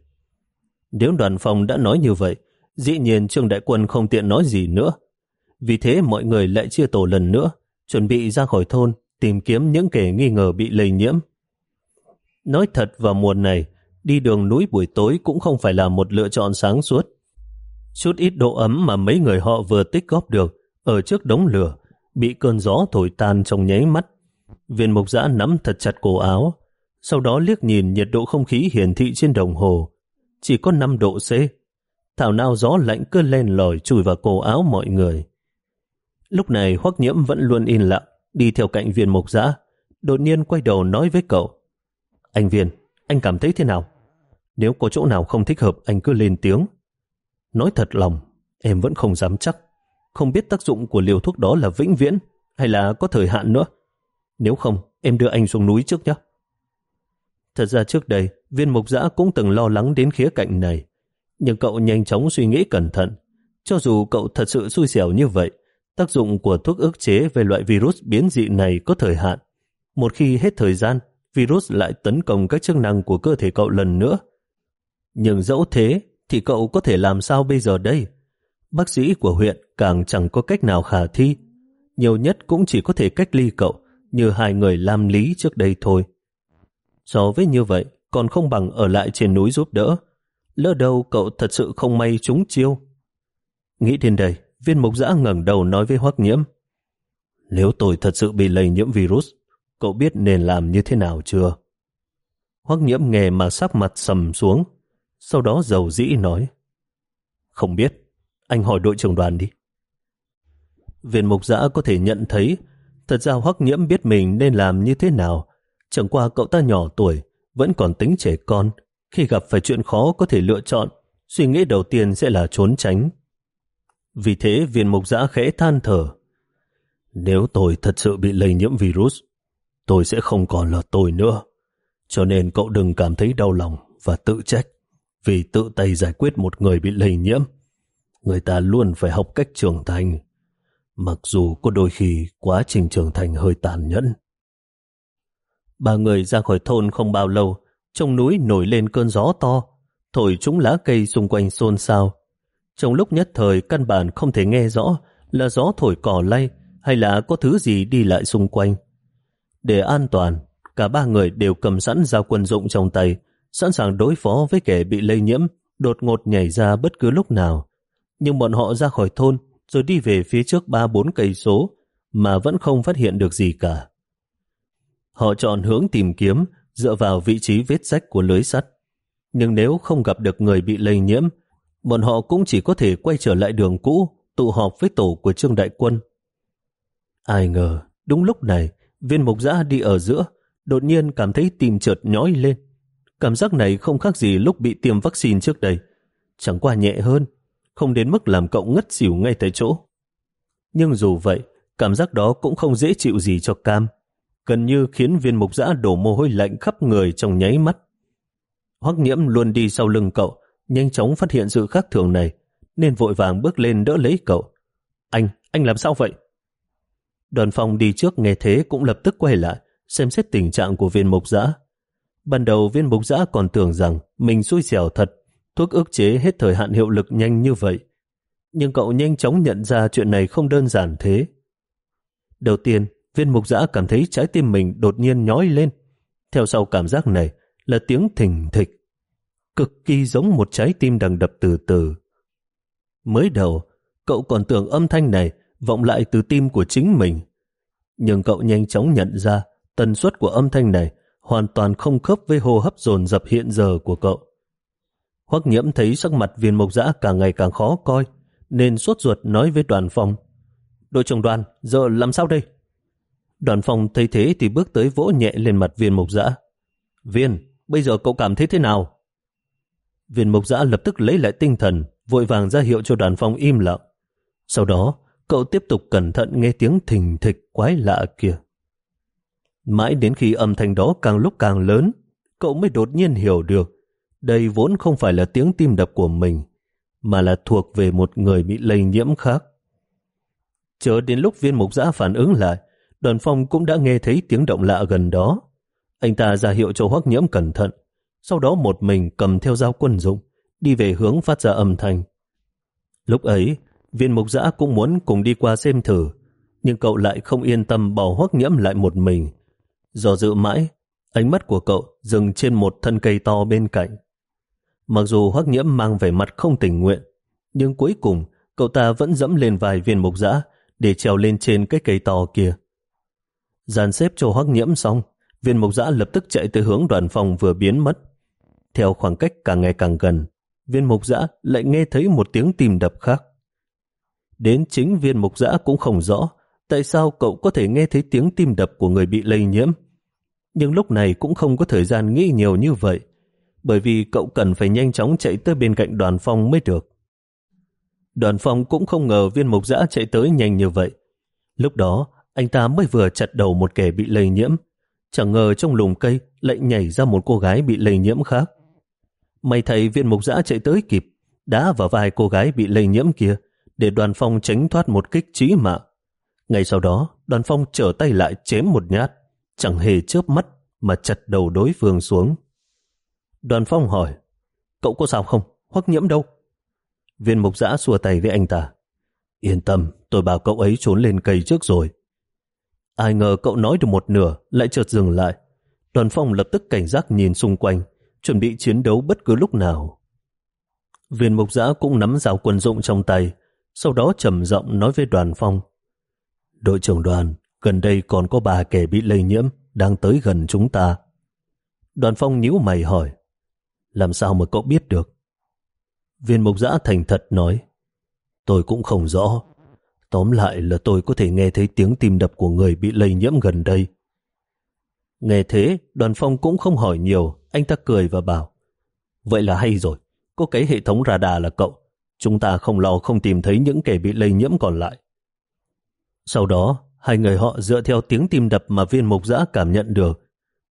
Nếu đoàn phong đã nói như vậy, dĩ nhiên Trương Đại Quân không tiện nói gì nữa. Vì thế mọi người lại chia tổ lần nữa, chuẩn bị ra khỏi thôn, tìm kiếm những kẻ nghi ngờ bị lây nhiễm. Nói thật vào mùa này, đi đường núi buổi tối cũng không phải là một lựa chọn sáng suốt. Chút ít độ ấm mà mấy người họ vừa tích góp được ở trước đống lửa, bị cơn gió thổi tan trong nháy mắt. Viên mục giã nắm thật chặt cổ áo, sau đó liếc nhìn nhiệt độ không khí hiển thị trên đồng hồ, chỉ có 5 độ C. Thảo nào gió lạnh cứ lên lòi chùi vào cổ áo mọi người. Lúc này Hoắc Nhiễm vẫn luôn in lặng, đi theo cạnh viên mục giã, đột nhiên quay đầu nói với cậu. Anh viên, anh cảm thấy thế nào? Nếu có chỗ nào không thích hợp, anh cứ lên tiếng. Nói thật lòng, em vẫn không dám chắc. Không biết tác dụng của liều thuốc đó là vĩnh viễn hay là có thời hạn nữa. Nếu không, em đưa anh xuống núi trước nhé. Thật ra trước đây, viên mục giã cũng từng lo lắng đến khía cạnh này. Nhưng cậu nhanh chóng suy nghĩ cẩn thận. Cho dù cậu thật sự xui xẻo như vậy, tác dụng của thuốc ức chế về loại virus biến dị này có thời hạn. Một khi hết thời gian, virus lại tấn công các chức năng của cơ thể cậu lần nữa. Nhưng dẫu thế, thì cậu có thể làm sao bây giờ đây? Bác sĩ của huyện càng chẳng có cách nào khả thi. Nhiều nhất cũng chỉ có thể cách ly cậu, như hai người làm lý trước đây thôi. So với như vậy, còn không bằng ở lại trên núi giúp đỡ. Lỡ đâu cậu thật sự không may trúng chiêu. Nghĩ đến đây, viên mục giã ngẩng đầu nói với Hoắc Nhiễm. Nếu tôi thật sự bị lây nhiễm virus, cậu biết nên làm như thế nào chưa? Hoắc Nhiễm nghe mà sắc mặt sầm xuống, sau đó dầu dĩ nói. Không biết, anh hỏi đội trưởng đoàn đi. Viện mục giã có thể nhận thấy, thật ra Hoắc Nhiễm biết mình nên làm như thế nào, Chẳng qua cậu ta nhỏ tuổi, vẫn còn tính trẻ con. Khi gặp phải chuyện khó có thể lựa chọn, suy nghĩ đầu tiên sẽ là trốn tránh. Vì thế viên mục giã khẽ than thở. Nếu tôi thật sự bị lây nhiễm virus, tôi sẽ không còn là tôi nữa. Cho nên cậu đừng cảm thấy đau lòng và tự trách vì tự tay giải quyết một người bị lây nhiễm. Người ta luôn phải học cách trưởng thành. Mặc dù có đôi khi quá trình trưởng thành hơi tàn nhẫn. Ba người ra khỏi thôn không bao lâu, trong núi nổi lên cơn gió to, thổi chúng lá cây xung quanh xôn xao. Trong lúc nhất thời căn bản không thể nghe rõ là gió thổi cỏ lay hay là có thứ gì đi lại xung quanh. Để an toàn, cả ba người đều cầm sẵn dao quân dụng trong tay, sẵn sàng đối phó với kẻ bị lây nhiễm, đột ngột nhảy ra bất cứ lúc nào. Nhưng bọn họ ra khỏi thôn rồi đi về phía trước ba bốn cây số mà vẫn không phát hiện được gì cả. Họ chọn hướng tìm kiếm dựa vào vị trí vết rách của lưới sắt. Nhưng nếu không gặp được người bị lây nhiễm, bọn họ cũng chỉ có thể quay trở lại đường cũ, tụ họp với tổ của Trương Đại Quân. Ai ngờ, đúng lúc này, viên mục giã đi ở giữa, đột nhiên cảm thấy tim chợt nhói lên. Cảm giác này không khác gì lúc bị tiêm vaccine trước đây. Chẳng qua nhẹ hơn, không đến mức làm cậu ngất xỉu ngay tại chỗ. Nhưng dù vậy, cảm giác đó cũng không dễ chịu gì cho Cam gần như khiến viên mục giã đổ mồ hôi lạnh khắp người trong nháy mắt. Hoắc nhiễm luôn đi sau lưng cậu, nhanh chóng phát hiện sự khác thường này, nên vội vàng bước lên đỡ lấy cậu. Anh, anh làm sao vậy? Đoàn phòng đi trước nghe thế cũng lập tức quay lại, xem xét tình trạng của viên mục giã. Ban đầu viên mục giã còn tưởng rằng mình xui xẻo thật, thuốc ức chế hết thời hạn hiệu lực nhanh như vậy. Nhưng cậu nhanh chóng nhận ra chuyện này không đơn giản thế. Đầu tiên, Viên mục giã cảm thấy trái tim mình đột nhiên nhói lên. Theo sau cảm giác này là tiếng thình thịch. Cực kỳ giống một trái tim đang đập từ từ. Mới đầu, cậu còn tưởng âm thanh này vọng lại từ tim của chính mình. Nhưng cậu nhanh chóng nhận ra tần suất của âm thanh này hoàn toàn không khớp với hô hấp dồn dập hiện giờ của cậu. Hoắc nhiễm thấy sắc mặt viên mộc Dã càng ngày càng khó coi, nên suốt ruột nói với đoàn phòng. Đội trưởng đoàn, giờ làm sao đây? Đoàn phòng thấy thế thì bước tới vỗ nhẹ lên mặt viên Mộc Dã: Viên, bây giờ cậu cảm thấy thế nào? Viên Mộc Dã lập tức lấy lại tinh thần, vội vàng ra hiệu cho đoàn phòng im lặng. Sau đó, cậu tiếp tục cẩn thận nghe tiếng thình thịch quái lạ kia. Mãi đến khi âm thanh đó càng lúc càng lớn, cậu mới đột nhiên hiểu được đây vốn không phải là tiếng tim đập của mình, mà là thuộc về một người bị lây nhiễm khác. Chờ đến lúc viên mục giã phản ứng lại, đoàn phong cũng đã nghe thấy tiếng động lạ gần đó. Anh ta ra hiệu cho hoắc nhiễm cẩn thận, sau đó một mình cầm theo dao quân dụng, đi về hướng phát ra âm thanh. Lúc ấy, viên mục giã cũng muốn cùng đi qua xem thử, nhưng cậu lại không yên tâm bỏ hoắc nhiễm lại một mình. Do dự mãi, ánh mắt của cậu dừng trên một thân cây to bên cạnh. Mặc dù hoắc nhiễm mang vẻ mặt không tình nguyện, nhưng cuối cùng cậu ta vẫn dẫm lên vài viên mục giã để trèo lên trên cái cây to kia. Dàn xếp cho hoắc nhiễm xong, viên mục giã lập tức chạy tới hướng đoàn phòng vừa biến mất. Theo khoảng cách càng ngày càng gần, viên mục giã lại nghe thấy một tiếng tim đập khác. Đến chính viên mục giã cũng không rõ tại sao cậu có thể nghe thấy tiếng tim đập của người bị lây nhiễm. Nhưng lúc này cũng không có thời gian nghĩ nhiều như vậy, bởi vì cậu cần phải nhanh chóng chạy tới bên cạnh đoàn phong mới được. Đoàn phong cũng không ngờ viên mục giã chạy tới nhanh như vậy. Lúc đó, anh ta mới vừa chặt đầu một kẻ bị lây nhiễm. Chẳng ngờ trong lùm cây lại nhảy ra một cô gái bị lây nhiễm khác. May thầy viên mục giã chạy tới kịp, đá vào vai cô gái bị lây nhiễm kia để đoàn phong tránh thoát một kích trí mạng. Ngay sau đó, đoàn phong trở tay lại chém một nhát, chẳng hề chớp mắt mà chặt đầu đối phương xuống. Đoàn phong hỏi, cậu có sao không? Hoắc nhiễm đâu? Viên mục giã xua tay với anh ta. Yên tâm, tôi bảo cậu ấy trốn lên cây trước rồi. Ai ngờ cậu nói được một nửa, lại chợt dừng lại. Đoàn phong lập tức cảnh giác nhìn xung quanh, chuẩn bị chiến đấu bất cứ lúc nào. Viên mục giã cũng nắm dao quân dụng trong tay, sau đó trầm giọng nói với đoàn phong. Đội trưởng đoàn, gần đây còn có ba kẻ bị lây nhiễm, đang tới gần chúng ta. Đoàn phong nhíu mày hỏi, làm sao mà cậu biết được? Viên mục giã thành thật nói, tôi cũng không rõ, Tóm lại là tôi có thể nghe thấy tiếng tim đập của người bị lây nhiễm gần đây. Nghe thế, đoàn phong cũng không hỏi nhiều, anh ta cười và bảo Vậy là hay rồi, có cái hệ thống radar là cậu. Chúng ta không lo không tìm thấy những kẻ bị lây nhiễm còn lại. Sau đó, hai người họ dựa theo tiếng tim đập mà viên mục giã cảm nhận được.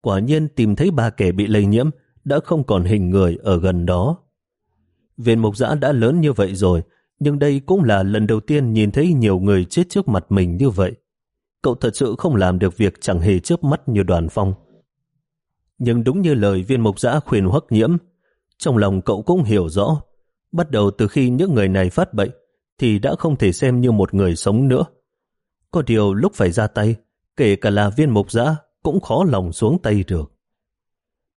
Quả nhiên tìm thấy ba kẻ bị lây nhiễm đã không còn hình người ở gần đó. Viên mục giã đã lớn như vậy rồi, nhưng đây cũng là lần đầu tiên nhìn thấy nhiều người chết trước mặt mình như vậy. Cậu thật sự không làm được việc chẳng hề chớp mắt như đoàn phong. Nhưng đúng như lời viên mục giã khuyên hoắc nhiễm, trong lòng cậu cũng hiểu rõ, bắt đầu từ khi những người này phát bệnh, thì đã không thể xem như một người sống nữa. Có điều lúc phải ra tay, kể cả là viên mục giã cũng khó lòng xuống tay được.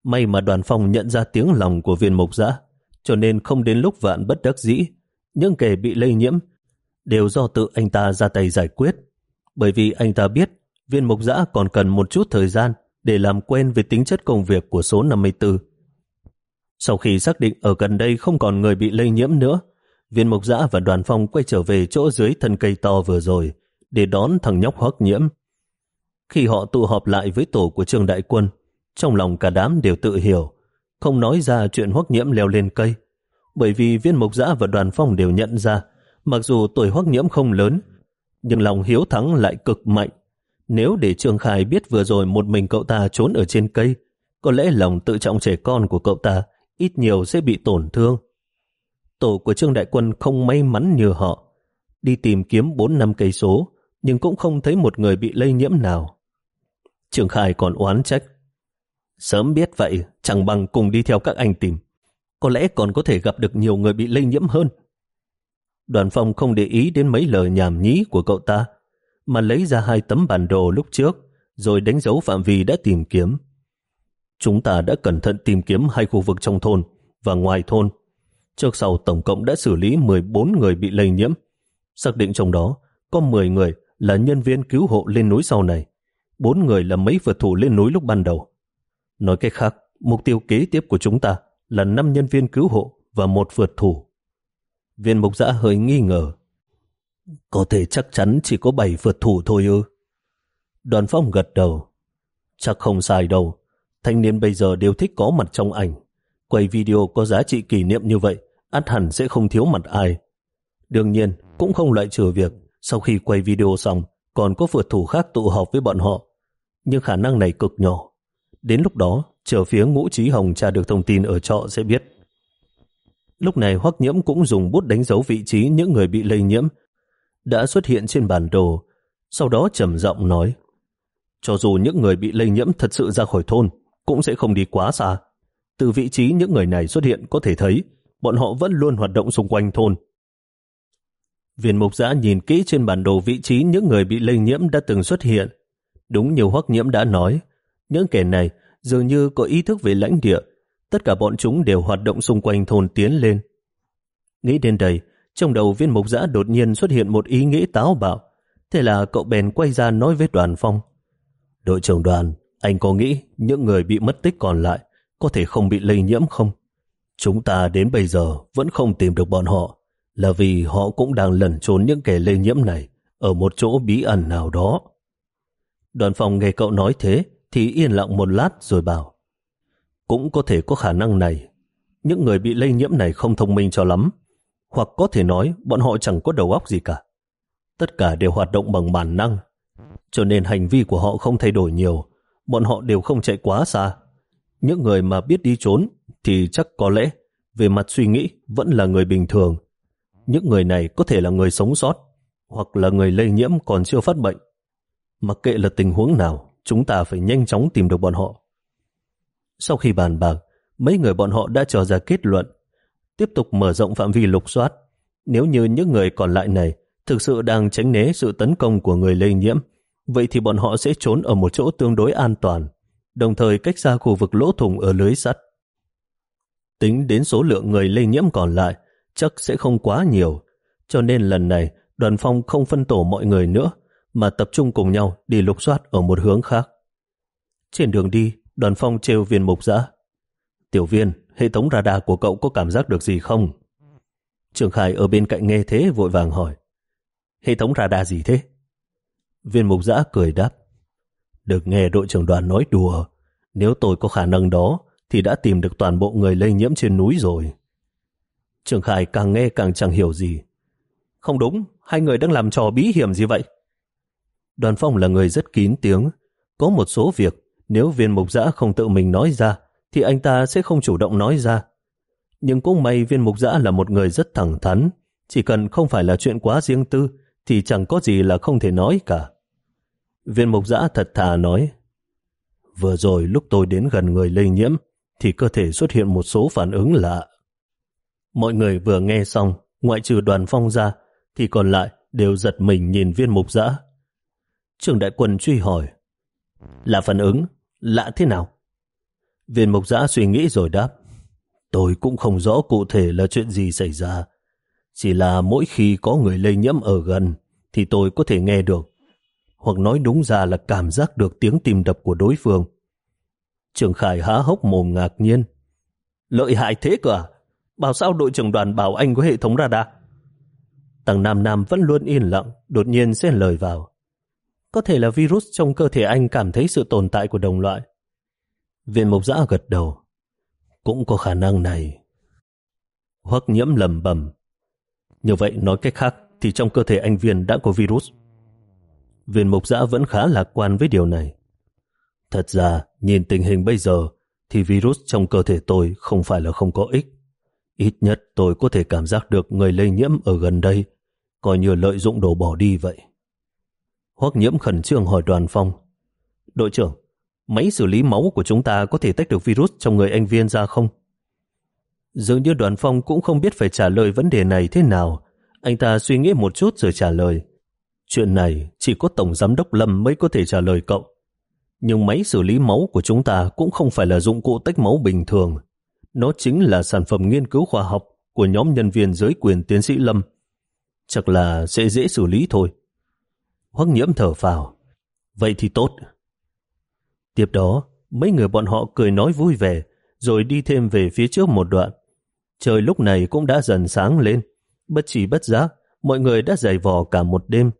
May mà đoàn phòng nhận ra tiếng lòng của viên mục giã, cho nên không đến lúc vạn bất đắc dĩ, những kẻ bị lây nhiễm đều do tự anh ta ra tay giải quyết. Bởi vì anh ta biết viên mục giã còn cần một chút thời gian để làm quen với tính chất công việc của số 54. Sau khi xác định ở gần đây không còn người bị lây nhiễm nữa, viên mục giã và đoàn phong quay trở về chỗ dưới thân cây to vừa rồi để đón thằng nhóc hoắc nhiễm. Khi họ tụ họp lại với tổ của trương đại quân, trong lòng cả đám đều tự hiểu, không nói ra chuyện hoắc nhiễm leo lên cây, bởi vì viên mộc giã và đoàn phong đều nhận ra, mặc dù tuổi hoắc nhiễm không lớn, nhưng lòng hiếu thắng lại cực mạnh. Nếu để Trương khai biết vừa rồi một mình cậu ta trốn ở trên cây, có lẽ lòng tự trọng trẻ con của cậu ta ít nhiều sẽ bị tổn thương. Tổ của Trương Đại Quân không may mắn như họ, đi tìm kiếm 4 năm cây số, nhưng cũng không thấy một người bị lây nhiễm nào. Trường Khải còn oán trách. Sớm biết vậy, chẳng bằng cùng đi theo các anh tìm. Có lẽ còn có thể gặp được nhiều người bị lây nhiễm hơn. Đoàn phong không để ý đến mấy lời nhảm nhí của cậu ta, mà lấy ra hai tấm bản đồ lúc trước, rồi đánh dấu phạm vi đã tìm kiếm. Chúng ta đã cẩn thận tìm kiếm hai khu vực trong thôn và ngoài thôn. Trước sau tổng cộng đã xử lý 14 người bị lây nhiễm. Xác định trong đó có 10 người là nhân viên cứu hộ lên núi sau này. Bốn người là mấy vượt thủ lên núi lúc ban đầu. Nói cách khác, mục tiêu kế tiếp của chúng ta là 5 nhân viên cứu hộ và một vượt thủ. Viên mục giã hơi nghi ngờ. Có thể chắc chắn chỉ có 7 vượt thủ thôi ư. Đoàn phong gật đầu. Chắc không sai đâu. Thanh niên bây giờ đều thích có mặt trong ảnh. Quay video có giá trị kỷ niệm như vậy, át hẳn sẽ không thiếu mặt ai. Đương nhiên, cũng không loại trừ việc sau khi quay video xong còn có vượt thủ khác tụ họp với bọn họ. Nhưng khả năng này cực nhỏ. Đến lúc đó, chờ phía ngũ trí hồng tra được thông tin ở trọ sẽ biết. Lúc này Hoắc Nhiễm cũng dùng bút đánh dấu vị trí những người bị lây nhiễm đã xuất hiện trên bản đồ, sau đó trầm giọng nói cho dù những người bị lây nhiễm thật sự ra khỏi thôn, cũng sẽ không đi quá xa. Từ vị trí những người này xuất hiện có thể thấy bọn họ vẫn luôn hoạt động xung quanh thôn. Viên mục giã nhìn kỹ trên bản đồ vị trí những người bị lây nhiễm đã từng xuất hiện. Đúng như Hoắc Nhiễm đã nói, những kẻ này dường như có ý thức về lãnh địa, tất cả bọn chúng đều hoạt động xung quanh thôn tiến lên. Nghĩ đến đây, trong đầu viên mục giã đột nhiên xuất hiện một ý nghĩ táo bạo. Thế là cậu bèn quay ra nói với đoàn phong. Đội trưởng đoàn, anh có nghĩ những người bị mất tích còn lại có thể không bị lây nhiễm không? Chúng ta đến bây giờ vẫn không tìm được bọn họ là vì họ cũng đang lẩn trốn những kẻ lây nhiễm này ở một chỗ bí ẩn nào đó. Đoàn phòng nghe cậu nói thế thì yên lặng một lát rồi bảo cũng có thể có khả năng này. Những người bị lây nhiễm này không thông minh cho lắm hoặc có thể nói bọn họ chẳng có đầu óc gì cả. Tất cả đều hoạt động bằng bản năng cho nên hành vi của họ không thay đổi nhiều, bọn họ đều không chạy quá xa. Những người mà biết đi trốn thì chắc có lẽ về mặt suy nghĩ vẫn là người bình thường. Những người này có thể là người sống sót hoặc là người lây nhiễm còn chưa phát bệnh. Mặc kệ là tình huống nào, chúng ta phải nhanh chóng tìm được bọn họ. Sau khi bàn bạc, mấy người bọn họ đã cho ra kết luận, tiếp tục mở rộng phạm vi lục soát. Nếu như những người còn lại này thực sự đang tránh né sự tấn công của người lây nhiễm, vậy thì bọn họ sẽ trốn ở một chỗ tương đối an toàn, đồng thời cách xa khu vực lỗ thủng ở lưới sắt. Tính đến số lượng người lây nhiễm còn lại, chắc sẽ không quá nhiều, cho nên lần này đoàn phong không phân tổ mọi người nữa, mà tập trung cùng nhau đi lục soát ở một hướng khác. Trên đường đi, đoàn phong trêu viên mục giã. Tiểu viên, hệ thống radar của cậu có cảm giác được gì không? Trường Khải ở bên cạnh nghe thế vội vàng hỏi. Hệ thống radar gì thế? Viên mục giã cười đáp. Được nghe đội trưởng đoàn nói đùa, nếu tôi có khả năng đó, thì đã tìm được toàn bộ người lây nhiễm trên núi rồi. Trường Khải càng nghe càng chẳng hiểu gì. Không đúng, hai người đang làm trò bí hiểm gì vậy? Đoàn phong là người rất kín tiếng. Có một số việc, nếu viên mục giã không tự mình nói ra, thì anh ta sẽ không chủ động nói ra. Nhưng cũng may viên mục giã là một người rất thẳng thắn, chỉ cần không phải là chuyện quá riêng tư, thì chẳng có gì là không thể nói cả. Viên mục giã thật thà nói, vừa rồi lúc tôi đến gần người lây nhiễm, thì cơ thể xuất hiện một số phản ứng lạ. Mọi người vừa nghe xong, ngoại trừ đoàn phong ra, thì còn lại đều giật mình nhìn viên mục giã. Trường đại quân truy hỏi, là phản ứng, lạ thế nào? Viên mục giã suy nghĩ rồi đáp, tôi cũng không rõ cụ thể là chuyện gì xảy ra. Chỉ là mỗi khi có người lây nhiễm ở gần thì tôi có thể nghe được. Hoặc nói đúng ra là cảm giác được tiếng tim đập của đối phương. Trường Khải há hốc mồm ngạc nhiên. Lợi hại thế cơ à? Bảo sao đội trưởng đoàn bảo anh có hệ thống radar? Tầng Nam Nam vẫn luôn yên lặng, đột nhiên xen lời vào. Có thể là virus trong cơ thể anh cảm thấy sự tồn tại của đồng loại. Viện mục giã gật đầu. Cũng có khả năng này. Hoắc nhiễm lầm bầm. Như vậy nói cách khác thì trong cơ thể anh Viên đã có virus. Viên mục giã vẫn khá lạc quan với điều này. Thật ra, nhìn tình hình bây giờ, thì virus trong cơ thể tôi không phải là không có ích. Ít nhất tôi có thể cảm giác được người lây nhiễm ở gần đây, coi như lợi dụng đồ bỏ đi vậy. Hoắc nhiễm khẩn trương hỏi đoàn phong. Đội trưởng, máy xử lý máu của chúng ta có thể tách được virus trong người anh Viên ra không? Dường như đoàn phong cũng không biết phải trả lời vấn đề này thế nào. Anh ta suy nghĩ một chút rồi trả lời. Chuyện này chỉ có Tổng Giám đốc Lâm mới có thể trả lời cậu. Nhưng máy xử lý máu của chúng ta cũng không phải là dụng cụ tách máu bình thường. Nó chính là sản phẩm nghiên cứu khoa học của nhóm nhân viên giới quyền tiến sĩ Lâm. Chắc là sẽ dễ xử lý thôi. Hoắc nhiễm thở phào. Vậy thì tốt. Tiếp đó, mấy người bọn họ cười nói vui vẻ, rồi đi thêm về phía trước một đoạn. Trời lúc này cũng đã dần sáng lên. Bất chỉ bất giác, mọi người đã dày vò cả một đêm.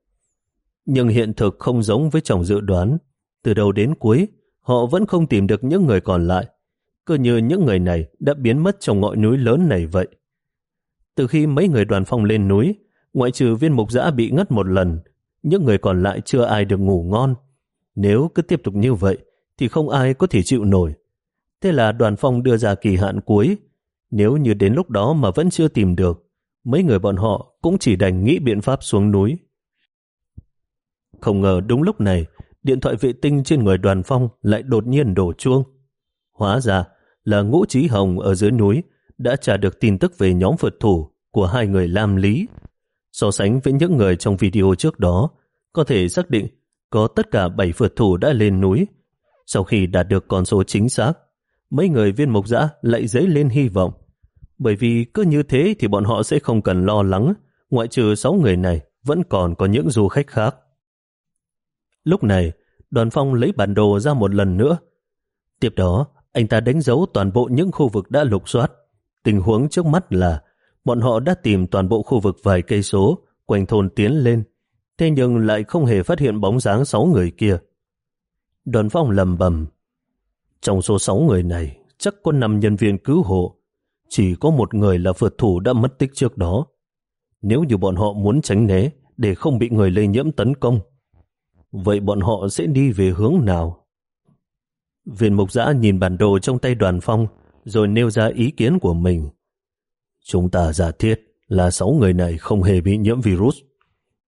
Nhưng hiện thực không giống với chồng dự đoán. Từ đầu đến cuối, họ vẫn không tìm được những người còn lại. Cứ như những người này đã biến mất trong ngọn núi lớn này vậy. Từ khi mấy người đoàn phong lên núi, ngoại trừ viên mục giã bị ngất một lần, những người còn lại chưa ai được ngủ ngon. Nếu cứ tiếp tục như vậy, thì không ai có thể chịu nổi. Thế là đoàn phong đưa ra kỳ hạn cuối. Nếu như đến lúc đó mà vẫn chưa tìm được, mấy người bọn họ cũng chỉ đành nghĩ biện pháp xuống núi. Không ngờ đúng lúc này, điện thoại vệ tinh trên người đoàn phong lại đột nhiên đổ chuông. Hóa ra là ngũ trí hồng ở dưới núi đã trả được tin tức về nhóm phượt thủ của hai người Lam Lý. So sánh với những người trong video trước đó, có thể xác định có tất cả 7 phượt thủ đã lên núi. Sau khi đạt được con số chính xác, mấy người viên mộc dã lại dấy lên hy vọng. Bởi vì cứ như thế thì bọn họ sẽ không cần lo lắng, ngoại trừ 6 người này vẫn còn có những du khách khác. Lúc này, đoàn phong lấy bản đồ ra một lần nữa. Tiếp đó, anh ta đánh dấu toàn bộ những khu vực đã lục soát. Tình huống trước mắt là bọn họ đã tìm toàn bộ khu vực vài cây số quanh thôn tiến lên, thế nhưng lại không hề phát hiện bóng dáng sáu người kia. Đoàn phong lầm bầm. Trong số sáu người này, chắc có năm nhân viên cứu hộ. Chỉ có một người là phượt thủ đã mất tích trước đó. Nếu như bọn họ muốn tránh né để không bị người lây nhiễm tấn công, vậy bọn họ sẽ đi về hướng nào? Viên mục giã nhìn bản đồ trong tay đoàn phong, rồi nêu ra ý kiến của mình. Chúng ta giả thiết là sáu người này không hề bị nhiễm virus.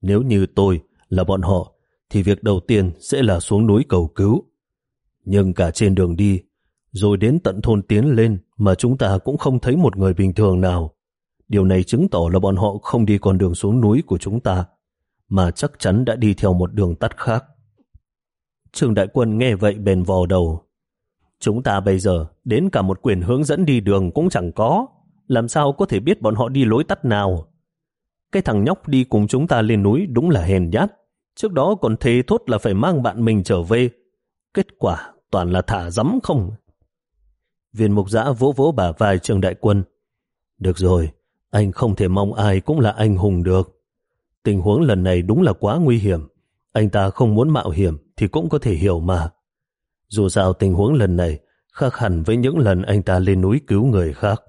Nếu như tôi là bọn họ, thì việc đầu tiên sẽ là xuống núi cầu cứu. Nhưng cả trên đường đi, rồi đến tận thôn tiến lên mà chúng ta cũng không thấy một người bình thường nào. Điều này chứng tỏ là bọn họ không đi con đường xuống núi của chúng ta, mà chắc chắn đã đi theo một đường tắt khác. Trường đại quân nghe vậy bền vò đầu. Chúng ta bây giờ đến cả một quyền hướng dẫn đi đường cũng chẳng có. Làm sao có thể biết bọn họ đi lối tắt nào? Cái thằng nhóc đi cùng chúng ta lên núi đúng là hèn nhát. Trước đó còn thề thốt là phải mang bạn mình trở về. Kết quả toàn là thả rắm không. Viên mục giã vỗ vỗ bả vai trường đại quân. Được rồi, anh không thể mong ai cũng là anh hùng được. Tình huống lần này đúng là quá nguy hiểm. Anh ta không muốn mạo hiểm thì cũng có thể hiểu mà. Dù sao tình huống lần này khác hẳn với những lần anh ta lên núi cứu người khác.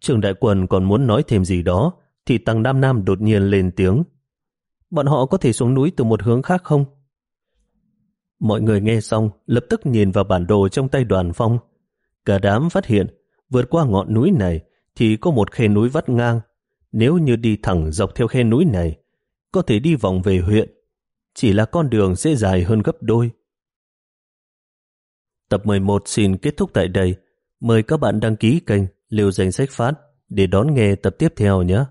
Trường đại quân còn muốn nói thêm gì đó thì Tăng Nam Nam đột nhiên lên tiếng. Bọn họ có thể xuống núi từ một hướng khác không? Mọi người nghe xong lập tức nhìn vào bản đồ trong tay đoàn phong. Cả đám phát hiện vượt qua ngọn núi này thì có một khe núi vắt ngang. Nếu như đi thẳng dọc theo khe núi này, có thể đi vòng về huyện. Chỉ là con đường sẽ dài hơn gấp đôi. Tập 11 xin kết thúc tại đây. Mời các bạn đăng ký kênh Liều Danh Sách Phát để đón nghe tập tiếp theo nhé.